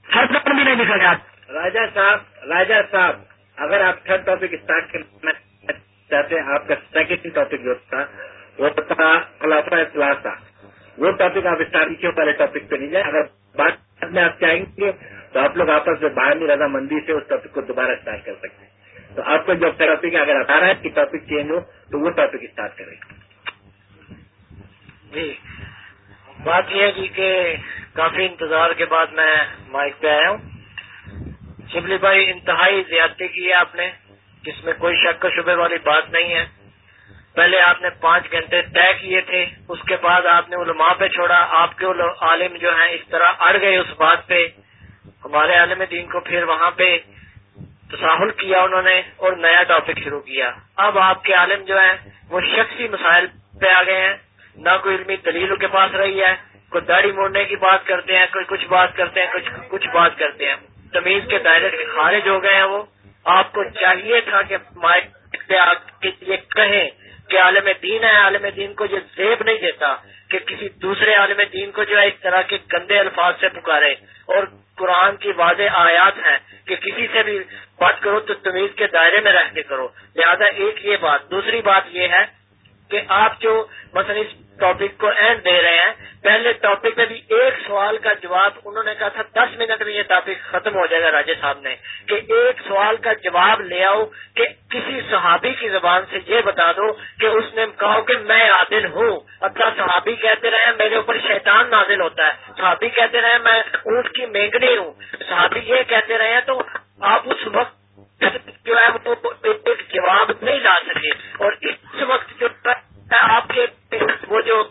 Speaker 2: ہر بھی نہیں دکھا گیا
Speaker 3: راجا صاحب راجا صاحب، اگر آپ تھرڈ ٹاپک اسٹارٹ کرنا چاہتے ہیں آپ کا سیکنڈ ٹاپک جو تھا، وہ تھا خلافہ خلاصہ وہ ٹاپک آپ اسٹارٹ کیوں پہلے ٹاپک پہ نہیں جائیں، اگر بات میں آپ چاہیں گے تو آپ لوگ آپس میں باہر نہیں رضامندی سے اس ٹاپک کو دوبارہ اسٹارٹ کر سکتے ہیں۔ تو آپ کو جو ٹاپک اگر آ رہا ہے کہ ٹاپک چینج ہو، تو وہ ٹاپک اسٹارٹ کریں۔
Speaker 7: جی بات یہ ہے جی کہ کافی انتظار کے بعد میں مائک پہ آیا ہوں۔ شبلی بھائی، انتہائی زیادتی کی ہے آپ نے۔ جس میں کوئی شک و شبے والی بات نہیں ہے۔ پہلے آپ نے پانچ گھنٹے طے کیے تھے، اس کے بعد آپ نے علماء پہ چھوڑا۔ آپ کے عالم جو ہیں اس طرح اڑ گئے اس بات پہ۔ ہمارے عالم دین کو پھر وہاں پہ تساہل کیا انہوں نے اور نیا ٹاپک شروع کیا۔ اب آپ کے عالم جو ہیں، وہ شخصی مسائل پہ آ گئے ہیں۔ نہ کوئی علمی دلیل کے پاس رہی ہے۔ کوئی داڑھی موڑنے کی بات کرتے ہیں، کوئی کچھ بات کرتے ہیں کچھ کچھ بات کرتے ہیں۔ تمیز کے دائرے سے خارج ہو گئے ہیں وہ۔ آپ کو چاہیے تھا کہ مائک پہ یہ کہیں کہ عالم دین ہے، عالم دین کو یہ زیب نہیں دیتا کہ کسی دوسرے عالم دین کو جو ہے اس طرح کے گندے الفاظ سے پکارے۔ اور قرآن کی واضح آیات ہیں کہ کسی سے بھی بات کرو تو تمیز کے دائرے میں رہ کے کرو۔ لہذا ایک یہ بات، دوسری بات یہ ہے کہ آپ جو مثلا اس ٹاپک کو اینڈ دے رہے ہیں، پہلے ٹاپک میں بھی ایک سوال کا جواب انہوں نے کہا تھا، دس منٹ میں یہ ٹاپک ختم ہو جائے گا راجے صاحب نے، کہ ایک سوال کا جواب لے آؤ، کہ کسی صحابی کی زبان سے یہ بتا دو کہ اس نے کہا کہ میں عادل ہوں۔ اچھا صحابی کہتے رہے میرے اوپر شیطان نازل ہوتا ہے۔ صحابی کہتے رہے میں اونٹ کی مینگنی ہوں۔ صحابی یہ کہتے رہے تو آپ اس وقت جو ہے وہ ایک جواب نہیں لا سکے۔ اور اس وقت جو آپ کے وہ جو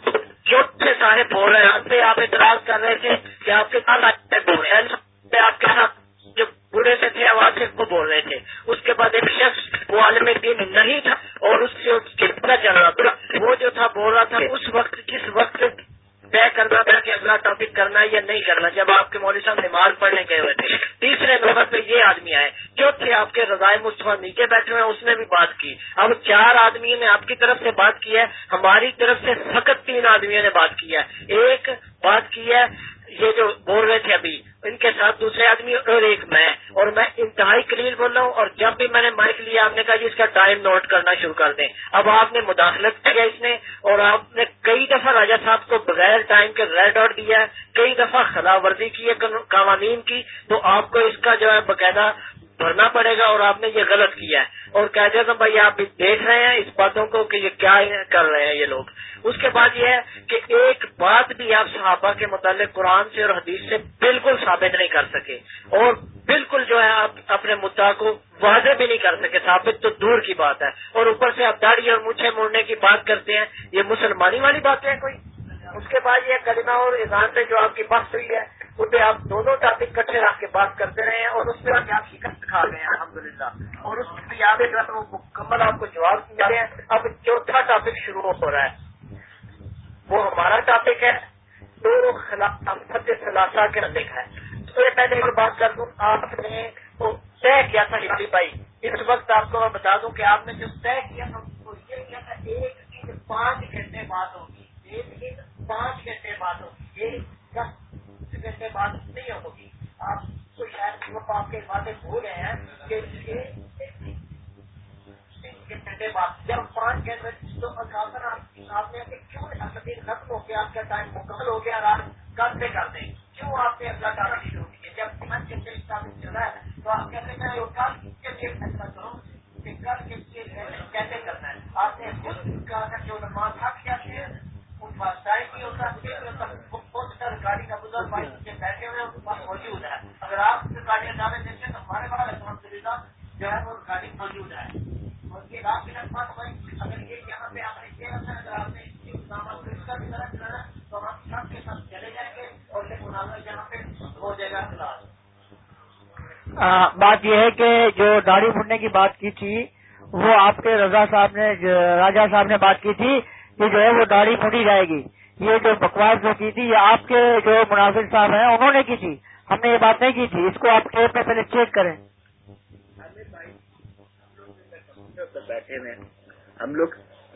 Speaker 7: چھوٹے سارے بول رہے ہیں آپ اعتراض کر رہے تھے کہ آپ کے ساتھ یعنی آپ کے ساتھ جو بوڑھے سے تھے آواز سے کو بول رہے تھے۔ اس کے بعد ایک شخص وہ عالم دین نہیں تھا اور اس سے پتہ چل رہا تھا۔ وہ جو تھا، بول رہا تھا، اس وقت جس وقت طے کرنا تھا کہ اگلا ٹاپک کرنا یا نہیں کرنا، جب آپ کے مولوی صاحب نماز پڑھنے گئے ہوئے تھے۔ تیسرے نمبر پہ یہ آدمی آئے۔ جو تھے آپ کے رضائے مصطفیٰ نیچے بیٹھے ہوئے اس نے بھی بات کی۔ اب چار آدمی نے آپ کی طرف سے بات کی ہے، ہماری طرف سے فقط تین آدمیوں نے بات کی ہے۔ ایک بات کی ہے، یہ جو بول رہے تھے ابھی، ان کے ساتھ دوسرے آدمی اور ایک میں۔ اور میں انتہائی کلیل بول رہا ہوں، اور جب بھی میں نے مائک لیا، آپ نے کہا جی اس کا ٹائم نوٹ کرنا شروع کر دیں۔ اب آپ نے مداخلت کیا اس نے، اور آپ نے کئی دفعہ راجا صاحب کو بغیر ٹائم کے ریڈ آؤٹ دیا ہے کئی دفعہ خلاف ورزی کی ہے قوانین کی، تو آپ کو اس کا جو ہے باقاعدہ بھرنا پڑے گا اور آپ نے یہ غلط کیا ہے۔ اور قید اعظم بھائی آپ دیکھ رہے ہیں اس باتوں کو کہ یہ کیا کر رہے ہیں یہ لوگ۔ اس کے بعد یہ ہے کہ ایک بات بھی آپ صحابہ کے متعلق قرآن سے اور حدیث سے بالکل ثابت نہیں کر سکے۔ اور بالکل جو ہے آپ اپنے مدعا کو واضح بھی نہیں کر سکے۔ ثابت تو دور کی بات ہے۔ اور اوپر سے آپ داڑھی اور مچھے موڑنے کی بات کرتے ہیں، یہ مسلمانی والی باتیں ہیں کوئی؟ اس کے بعد یہ کلمہ اور ایزان پہ جو آپ کی بحث ہوئی ہے اس پہ آپ دونوں ٹاپک کٹھے رکھ کے بات کرتے رہے ہیں اور اس پہ آپ شکست کھا گئے ہیں الحمد للہ اور اس بھی آپ ایک وہ مکمل آپ کو جواب دیا ہیں اب چوتھا ٹاپک شروع ہو رہا ہے۔ وہ ہمارا ٹاپک ہے۔ دو فتح خلاصہ کے نزدیک ہے۔ تو یہ پہلے ایک بات کر دوں۔ آپ نے طے کیا تھا ہندی بھائی۔ اس وقت آپ کو میں بتا دوں کہ آپ نے جو طے کیا تھا وہ یہ کیا تھا، ایک پانچ گھنٹے بات ہوگی۔ ایک پانچ گھنٹے بعد ہوگی۔ یہ دس گھنٹے بعد نہیں ہوگی۔ آپ کو شاید وہ آپ کے باتیں بھول رہے ہیں کہ بعد جب پانچ گھنٹے تو آپ نے کیوں ختم ہو گیا؟ آپ کا ٹائم مکمل ہو گیا، رات کل سے کر دیں کیوں آپ نے اگلا کام شروع کیا جب پانچ گھنٹے چل رہا ہے، تو آپ کہتے ہیں کل کے لیے فیصلہ کرو کہ کل کے لیے کیسے کرنا ہے؟ آپ نے خود کہا تھا کہ وہ نماز حق کیا گاڑی کا بزرگ بیٹھے ہوئے موجود ہے اگر آپ گاڑیاں جانے تو ہمارے پاس جو ہے وہ گاڑی موجود ہے اور یہ آپ بات اگر یہ یہاں پہ آپ نے ہے اگر آپ نے تو ہم سب کے ساتھ چلے جائیں گے اور یہاں پہ ہو جائے گا
Speaker 8: بات یہ ہے کہ جو داڑھی پھوٹنے کی بات کی تھی، وہ آپ کے رضا صاحب نے، راجا صاحب نے بات کی تھی کہ جو ہے وہ داڑھی پھوٹی جائے گی۔ یہ جو بکواس جو کی تھی، یہ آپ کے جو مناظر صاحب ہیں، انہوں نے کی تھی۔ ہم نے یہ بات نہیں کی تھی۔ اس کو آپ ٹیپ میں پہلے چیک کریں۔
Speaker 3: بیٹھے ہوئے ہم لوگ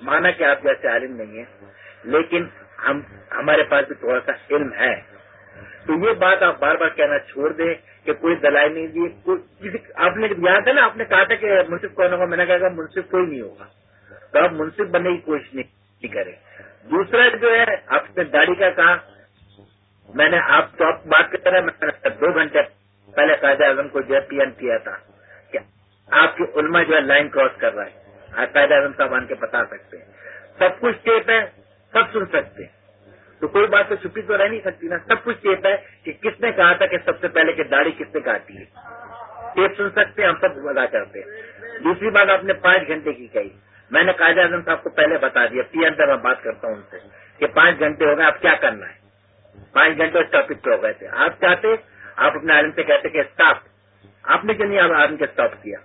Speaker 3: مانا کہ آپ جیسے عالم نہیں ہیں، لیکن ہم، ہمارے پاس بھی تھوڑا سا علم ہے۔ تو یہ بات آپ بار بار کہنا چھوڑ دیں کہ کوئی دلائی نہیں دی۔ آپ نے یاد ہے نا، آپ نے کہا تھا کہ منصف کون ہوگا؟ میں نے کہا کہ منصف کوئی نہیں ہوگا۔ تو آپ منصف بننے کی کوشش نہیں کریں۔ دوسرا جو ہے، آپ نے داڑھی کا کہا، میں نے آپ تو آپ بات کر رہے میں نے دو گھنٹے پہلے قائد اعظم کو جو ہے پی ایم کیا تھا کہ آپ کی علما جو ہے لائن کراس کر رہا ہے قائد اعظم صاحب آن کے بتا سکتے ہیں۔ سب کچھ ٹیپ ہے، سب سن سکتے ہیں۔ تو کوئی بات تو چھپی تو رہ نہیں سکتی نا۔ سب کچھ ٹیپ ہے کہ کس نے کہا تھا کہ سب سے پہلے کہ داڑھی کس نے کاٹی ہے۔ ٹیپ سن سکتے ہیں، ہم سب ادا کرتے ہیں۔ دوسری بات آپ نے پانچ گھنٹے کی کہی۔ میں نے قائد اعظم صاحب کو پہلے بتا دیا، پی ایم میں بات کرتا ہوں ان سے۔ کہ پانچ گھنٹے ہو گئے آپ کیا کرنا ہے؟ پانچ گھنٹے اس ٹاپک پہ ہو گئے تھے۔ آپ چاہتے، آپ اپنے عالم سے کہتے کہ اسٹاف آپ نے کیوں نہیں عالم کے اسٹاپ کیا؟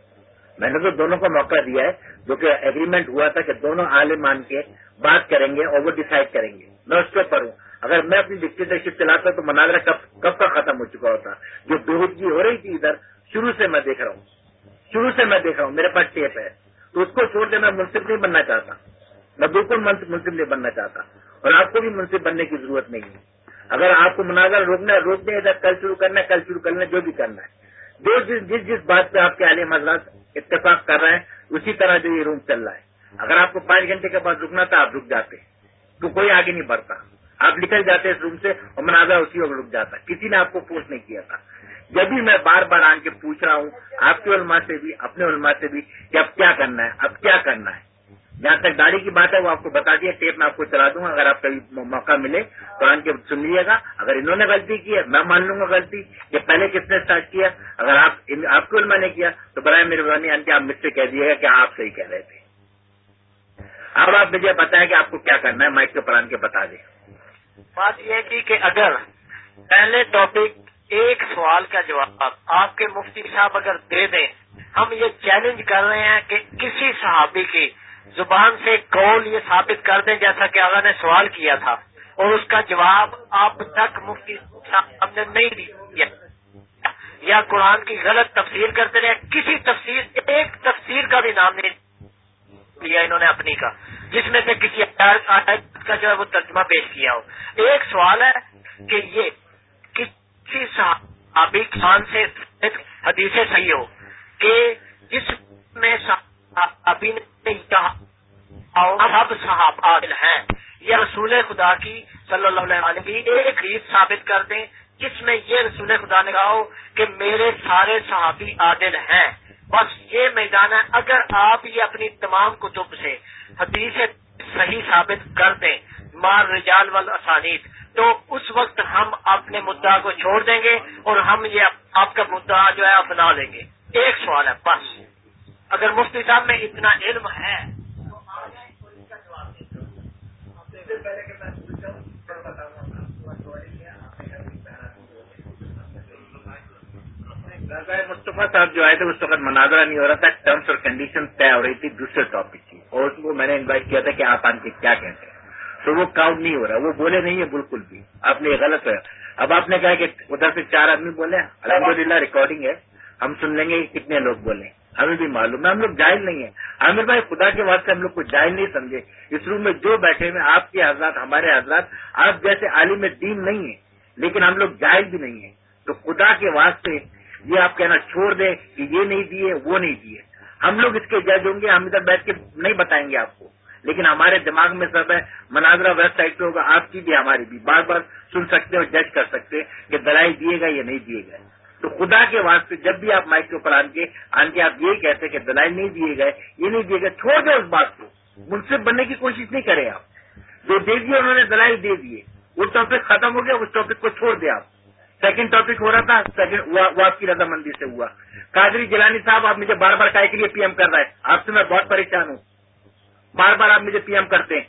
Speaker 3: میں نے تو دونوں کو موقع دیا ہے، جو کہ اگریمنٹ ہوا تھا کہ دونوں عالم مان کے بات کریں گے اور وہ ڈسائڈ کریں گے۔ میں اس کے اوپر ہوں۔ اگر میں اپنی ڈکٹیٹرشپ چلاتا تو مناظرہ کب کب کا ختم ہو چکا ہوتا؟ جو بےحدگی جی ہو رہی تھی ادھر، شروع سے میں دیکھ رہا ہوں۔ شروع سے میں دیکھ رہا ہوں۔ میرے پاس ٹیپ ہے۔ تو اس کو چھوڑ کے میں منصف نہیں بننا چاہتا۔ میں بالکل منصف نہیں بننا چاہتا۔ اور آپ کو بھی منصف بننے کی ضرورت نہیں ہے۔ اگر آپ کو مناظر روکنا ہے، روکنے ادھر، کل شروع کرنا ہے، کل شروع کرنا ہے، جو بھی کرنا ہے۔ جو جس جس جس بات پہ آپ کے عالم حضرات اتفاق کر رہے ہیں، اسی طرح جو یہ روم چل رہا ہے۔ اگر آپ کو پانچ گھنٹے کے بعد رکنا تھا، آپ رک جاتے۔ تو کوئی آگے نہیں بڑھتا۔ آپ نکل جاتے اس روم سے اور مناظر اسی وقت رک جاتا۔ کسی نے آپ کو پوچھ نہیں کیا تھا۔ جب بھی میں بار بار آن کے پوچھ رہا ہوں، آپ کے علماء سے بھی، اپنے علماء سے بھی، کہ اب کیا کرنا ہے، اب کیا کرنا ہے؟ جہاں تک گاڑی کی بات ہے، وہ آپ کو بتا دیا، ٹیپ میں آپ کو چلا دوں گا، اگر آپ کبھی موقع ملے تو آن کے سن لیے گا۔ اگر انہوں نے غلطی کی ہے، میں مان لوں گا غلطی، کہ پہلے کس نے اسٹارٹ کیا؟ اگر آپ آپ کے علماء نے کیا، تو برائے میرے بہانی آن کے آپ مجھ سے کہہ دیے گا کہ آپ صحیح کہہ رہے تھے۔ اب آپ مجھے بتائیں کہ آپ کو کیا کرنا ہے، مائک کے پر آن کے بتا دیں۔
Speaker 7: بات یہ تھی کہ اگر پہلے ٹاپک ایک سوال کا جواب آپ کے مفتی صاحب اگر دے دیں، ہم یہ چیلنج کر رہے ہیں کہ کسی صحابی کی زبان سے کال یہ ثابت کر دیں جیسا کہ اگر نے سوال کیا تھا۔ اور اس کا جواب اب تک مفتی صاحب نے نہیں دیا۔ یا قرآن کی غلط تفسیر کرتے رہے، کسی تفسیر، ایک تفسیر کا بھی نام نہیں لیا انہوں نے اپنی کا، جس میں سے کسی کا جو ہے وہ ترجمہ پیش کیا ہو۔ ایک سوال ہے کہ یہ کسی صحابی خان سے حدیث صحیح ہو کہ جس میں صحابی نے سب صحاب عادل ہیں، یا رسول خدا کی صلی اللہ علیہ کی ایک ریت ثابت کر دیں، جس میں یہ رسول خدا نے کہا ہو کہ میرے سارے صحابی عادل ہیں۔ بس یہ میدان ہے، اگر آپ یہ اپنی تمام کتب سے حدیث صحیح ثابت کر دیں مار رجال والاسانید تو اس وقت ہم اپنے مدعا کو چھوڑ دیں گے اور ہم یہ آپ کا مدعا جو ہے اپنا لیں گے۔ ایک سوال ہے بس۔ اگر مفتی صاحب میں اتنا علم ہے
Speaker 3: مصطفیٰ صاحب جو آئے تھے اس وقت مناظرہ نہیں ہو رہا تھا ٹرمس اور کنڈیشن طے ہو رہی تھی دوسرے ٹاپک کی۔ اور اس کو میں نے انوائٹ کیا تھا کہ آپ آن کے کیا کہتے ہیں۔ تو وہ کاؤنٹ نہیں ہو رہا، وہ بولے نہیں ہے بالکل بھی۔ آپ نے یہ غلط ہوا اب آپ نے کہا کہ ادھر سے چار آدمی بولے الحمد للہ ریکارڈنگ ہے۔ ہم سن لیں گے کہ کتنے لوگ بولے۔ ہمیں بھی معلوم ہے، ہم لوگ جائز نہیں ہیں۔ عامر بھائی، خدا کے واسطے ہم لوگ کو جائز نہیں سمجھے۔ اس روم میں جو بیٹھے ہوئے آپ کے حضرات، ہمارے حضرات، آپ جیسے عالم دین نہیں ہیں، لیکن ہم لوگ جائز بھی نہیں ہیں۔ تو خدا کے واسطے یہ آپ کہنا چھوڑ دیں کہ یہ نہیں دیے، وہ نہیں دیے۔ ہم لوگ اس کے جج ہوں گے، ہم ادھر بیٹھ کے نہیں بتائیں گے آپ کو۔ لیکن ہمارے دماغ میں سب ہے، مناظرہ ویب سائٹ پہ ہوگا، آپ کی بھی، ہماری بھی۔ بار بار سن سکتے اور جج کر سکتے کہ دلائی دیے گا یا نہیں دیے گئے۔ تو خدا کے واسطے جب بھی آپ مائک کے اوپر آن کے آن کے آپ یہی کہتے کہ دلائی نہیں دیے گئے، یہ نہیں دیے گئے، چھوڑ دیں اس بات کو۔ منصف بننے کی کوشش نہیں کریں آپ۔ جو دے دیے، انہوں نے دلائی دے دیے۔ وہ ٹاپک ختم ہو گیا، اس ٹاپک کو چھوڑ دیں آپ۔ سیکنڈ ٹاپک ہو رہا تھا سیکنڈ وہ آپ کی رضامندی سے ہوا۔ قادری جلانی صاحب، آپ مجھے بار بار کے لیے پی ایم کر رہا ہے۔ آپ سے میں بہت پریشان ہوں۔ بار بار آپ مجھے پی ایم کرتے ہیں۔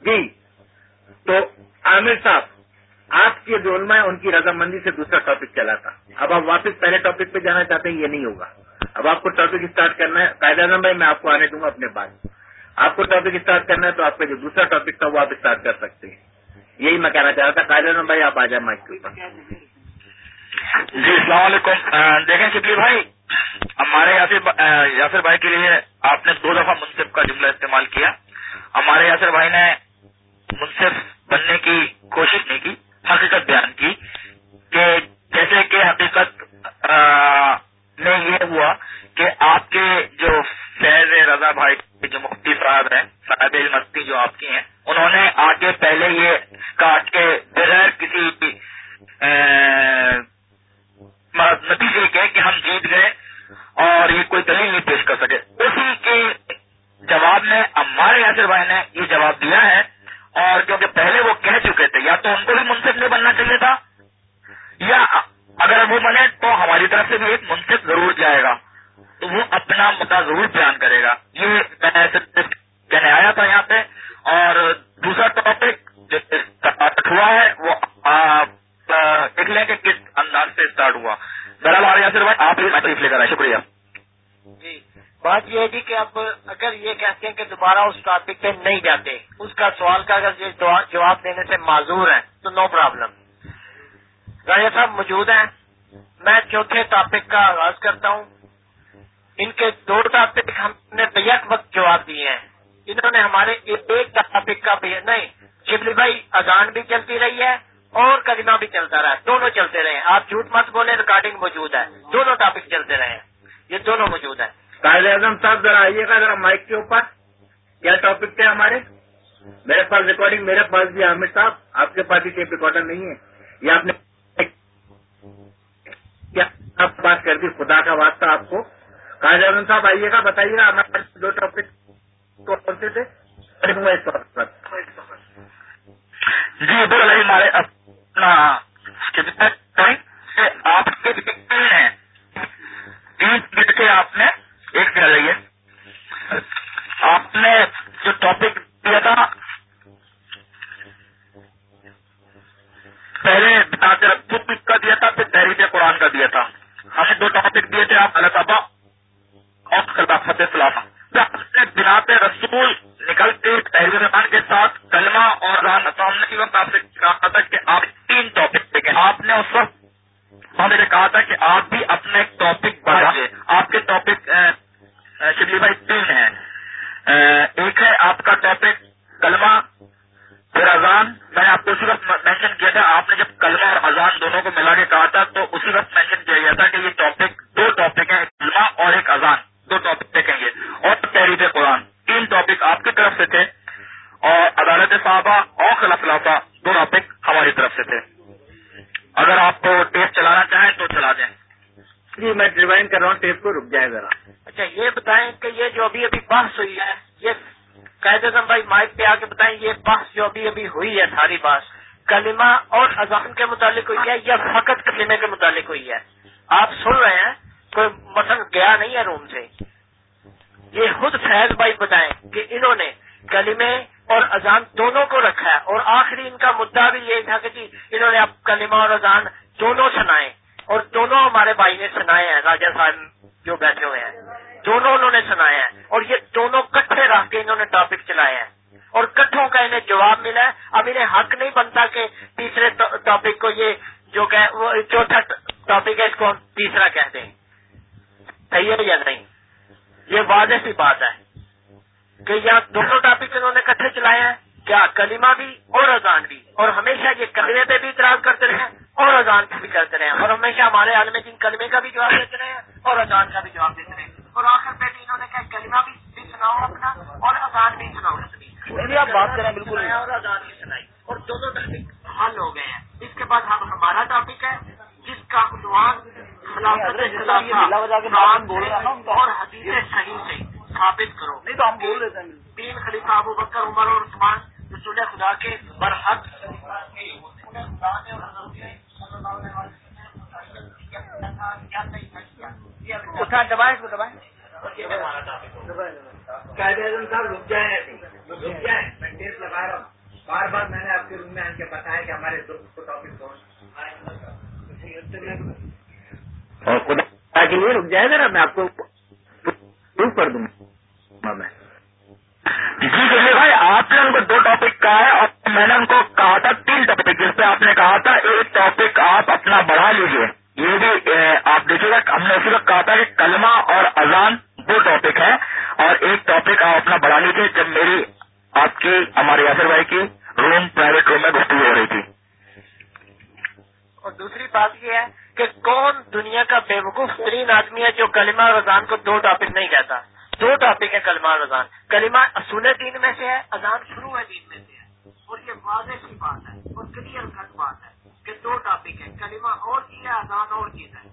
Speaker 3: جی تو عامر صاحب، آپ کے جو علماء ہے ان کی رضامندی سے دوسرا ٹاپک چلا تھا۔ اب آپ واپس پہلے ٹاپک پہ جانا چاہتے ہیں، یہ نہیں ہوگا۔ اب آپ کو ٹاپک اسٹارٹ کرنا ہے۔ قائد اعظم بھائی، میں آپ کو آنے دوں گا اپنے بعد۔ آپ کو ٹاپک اسٹارٹ کرنا ہے تو آپ کا جو دوسرا ٹاپک تھا، وہ آپ اسٹارٹ کر سکتے ہیں۔ یہی میں کہنا چاہ رہا تھا۔ قائد اعظم بھائی، آپ آ جائیں مائک کے اوپر۔
Speaker 9: جی السلام علیکم۔ دیکھیں شکلی بھائی۔ ہمارے یاسر بھائی کے لیے آپ نے دو دفعہ منصف کا جملہ استعمال کیا۔ ہمارے یاسر بھائی نے منصف بننے کی کوشش نہیں کی، حقیقت بیان کی کہ جیسے کہ حقیقت میں یہ ہوا کہ آپ کے جو فیض رضا بھائی جو مفتی صاحب ہیں، صاحب مستی جو آپ کی ہیں، انہوں نے آگے پہلے یہ کاٹ کے بغیر کسی نتیجے کے کہ ہم جیت گئے۔ اور یہ کوئی دلیل نہیں پیش کر سکے۔ اسی کے جواب میں ہمارے یاسر بھائی نے یہ جواب دیا ہے اور کیونکہ پہلے وہ کہہ چکے تھے، یا تو ان کو بھی منصف نہیں بننا چاہیے تھا، یا اگر وہ بنے تو ہماری طرف سے بھی ایک منصف ضرور جائے گا، تو وہ اپنا مدعا ضرور بیان کرے گا۔ یہ میں کہنے آیا تھا یہاں پہ۔ اور دوسرا ٹاپک جو ہوا ہے، وہ دیکھ لیں کہ کس انداز سے اسٹارٹ ہوا۔ بہرحال یاسر آپ تکلیف لے کر آئے، شکریہ۔
Speaker 7: جی بات یہ ہے جی کہ اب اگر یہ کہتے ہیں کہ دوبارہ اس ٹاپک پہ نہیں جاتے، اس کا سوال کا اگر جواب دینے سے معذور ہے تو نو پرابلم راجا صاحب موجود ہیں۔ میں چوتھے ٹاپک کا آغاز کرتا ہوں۔ ان کے دو ٹاپک ہم نے بیک وقت جواب دیے ہیں۔ انہوں نے ہمارے ایک ٹاپک کا نہیں، شبلی بھائی اذان بھی چلتی رہی ہے۔ اور کلمہ بھی چلتا رہا دونوں چلتے رہے آپ جھوٹ مت بولے ریکارڈنگ موجود ہے۔ دونوں ٹاپک چلتے رہے یہ دونوں موجود ہیں۔
Speaker 3: قائد اعظم صاحب ذرا آئیے گا ذرا مائک کے اوپر۔ کیا ٹاپک تھے ہمارے؟ میرے پاس ریکارڈنگ میرے پاس بھی عامر صاحب۔ آپ کے پاس ہی ٹیپ ریکارڈر نہیں ہے۔ یہ آپ نے کیا بات کر دی؟ خدا کا واسطہ آپ کو۔ قائد اعظم صاحب آئیے گا بتائیے گا ہمارے دو ٹاپک کون سے تھے۔
Speaker 9: جی بول رہی ہمارے اپنا آپ کے ہیں تین منٹ کے آپ نے ایک کر رہی ہے آپ نے جو ٹاپک دیا تھا، پہلے بتا کر ٹاپک کا دیا تھا، پھر تحریر قرآن کا دیا تھا۔ ہمیں دو ٹاپک دیے تھے، آپ اللہ تعبہ اور خلافت فلاح اپنے بنا پہ رسول نکلتے تحریر رحمان کے ساتھ کلمہ اور ران اسی وقت آپ سے کہا تھا کہ آپ تین ٹاپک دیکھیں۔ آپ نے اس وقت ہاں، ہمیں نے کہا تھا کہ آپ بھی اپنا ایک ٹاپک بڑھائیے آپ کے ٹاپک شبلی بھائی، تین ہیں۔ ایک ہے آپ کا ٹاپک کلمہ پھر اذان۔ میں نے آپ کو اسی وقت مینشن کیا تھا۔ آپ نے جب کلمہ اور اذان دونوں کو ملا کے کہا تھا تو اسی وقت مینشن کیا گیا تھا کہ یہ ٹاپک دو ٹاپک ہیں کلمہ اور ایک اذان۔ دو ٹاپک دیکھیں گے۔ اور تحریر قرآن۔ تین ٹاپک آپ کی طرف سے تھے۔ اور عدالت صاحبہ اور خلاف خلافہ دو ٹاپک ہماری طرف سے تھے۔ اگر آپ کو ٹیپ چلانا چاہیں تو چلا دیں۔
Speaker 3: جی میں ریوائن کر رہا ہوں ٹیپ کو رک جائے ذرا۔
Speaker 7: اچھا یہ بتائیں کہ یہ جو ابھی ابھی بحث ہوئی ہے یہ قید اعظم بھائی مائک پہ آ کے بتائیں یہ بحث جو ابھی ابھی ہوئی ہے ساری بات کلمہ اور اذان کے متعلق ہوئی ہے یا فقط کلمے کے متعلق ہوئی ہے؟ آپ سن رہے ہیں؟ کوئی مطلب گیا نہیں ہے روم سے۔ یہ خود فیض بھائی بتائیں کہ انہوں نے کلمے اور اذان دونوں کو رکھا ہے۔ اور آخری ان کا مدعا بھی یہی تھا کہ جی انہوں نے اب کلمہ اور اذان دونوں سنائے۔ اور دونوں ہمارے بھائی نے سنائے ہیں راجا صاحب جو بیٹھے ہوئے ہیں۔ دونوں انہوں نے سنایا ہے اور یہ دونوں کٹھے رکھ کے انہوں نے ٹاپک چلایا ہے اور کٹھوں کا انہیں جواب ملا ہے۔ اب انہیں حق نہیں بنتا کہ تیسرے ٹاپک کو یہ جو کہ چوتھا ٹاپک ہے، اس کو تیسرا کہتے ہیں۔ صحیح ہے یا نہیں؟ یہ واضح سی بات ہے کہ یہاں دونوں ٹاپک انہوں نے کٹھے چلائے ہیں کیا کلمہ بھی اور اذان بھی۔ اور ہمیشہ یہ کلمے پہ بھی اعتراض کرتے رہے اور اذان پہ بھی کرتے رہے اور ہمیشہ ہمارے عالم دن کلمے کا بھی جواب دیتے رہے اور اذان کا بھی جواب دیتے رہے اور آخر پہ بھی انہوں نے کہا کلمہ بھی سناؤ اپنا اور اذان بھی سناؤ۔
Speaker 5: آپ بات کریں بالکل۔
Speaker 7: اور اذان بھی سنائی۔ اور دونوں ٹاپک حل ہو گئے ہیں۔ اس کے بعد ہم ہمارا ٹاپک ہے جس کا عنوان اور حدیث صحیح سے ثابت کرو۔
Speaker 5: نہیں تو ہم بول دیتے ہیں
Speaker 7: تین خلیفہ ابو بکر عمر اور عثمان رسول خدا کے برحق۔
Speaker 10: دبائیں اس کو دبائیں۔
Speaker 3: قائد اعظم صاحب رک جائیں رک جائیں میں ٹیپ لگا رہا ہوں۔ بار بار میں نے آپ کے روم میں آ کے بتایا کہ ہمارے دوست کو ٹاپک کون اور خدا کے لیے رک جائے ذرا، میں آپ کو پروف کر دوں گا۔ میں
Speaker 11: جی جی بھائی، آپ نے ان کو دو ٹاپک کہا ہے اور میں نے ان کو کہا تھا تین ٹاپک جس پہ آپ نے کہا تھا ایک ٹاپک آپ اپنا بڑھا لیجیے یہ بھی آپ دیکھیے گا، ہم نے اسی وقت کہا تھا کہ کلمہ اور اذان دو ٹاپک ہے اور ایک ٹاپک آپ اپنا بڑھا لیجیے جب میری آپ کی ہمارے یاسر بھائی کی روم پرائیویٹ روم میں گفتگو ہو رہی تھی
Speaker 7: اور دوسری بات یہ ہے کہ کون دنیا کا بے وقوف ترین آدمی ہے جو کو دو ٹاپک نہیں کہتا دو ٹاپک ہے کلمہ اور اذان کلمہ اصول دین میں سے ہے اذان شروع ہے دین میں سے ہے اور یہ واضح سی بات ہے اور کلیئر کٹ بات ہے کہ دو ٹاپک ہے کلمہ اور چیز ہے اذان اور چیز ہے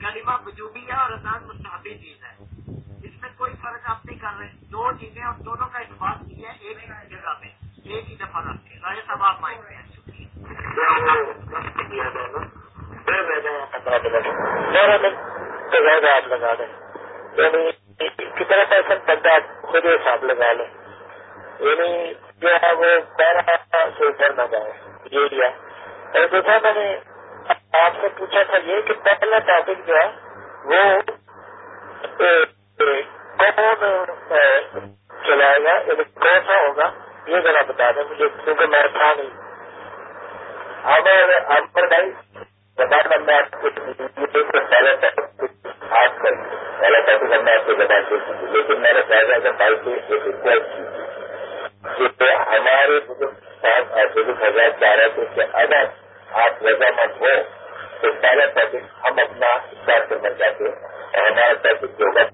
Speaker 7: کلمہ وجوبی ہے اور اذان مستحبی چیز ہے اس میں کوئی فرق آپ نہیں کر رہے دو چیزیں اور دونوں کا اعتبار کیا ہے ایک جگہ میں ایک ہی دفعہ رکھ کے راجا صاحب آپ مائک میں
Speaker 11: آپ لگا دیں۔ یعنی کتنا پیسہ بندہ خود حساب لگا لیں یعنی جو ہے وہ پہلا سے کرنا جائے۔ یہ لیا۔ اور دیکھا میں نے آپ سے پوچھا تھا یہ کہ پہلا ٹاپک جو ہے وہ کون چلائے گا؟ یعنی کون سا ہوگا؟ یہ ذرا بتا دیں مجھے کیونکہ میں تھا نہیں۔ ہمیں امر بھائی بتا بندہ آپ کر پہلا ٹاپک ہم آپ کو بتا لیکن میں نے پہلے اگر سے ایک ریکویسٹ کی کہ ہمارے بزرگ صاحب بزرگ ہزار چاہ رہے تھے اگر آپ رضامند ہو تو پہلا پیکج ہم اپنا اسٹارٹ کرنا چاہتے ہیں اور ہمارا ٹاپک جو ہوگا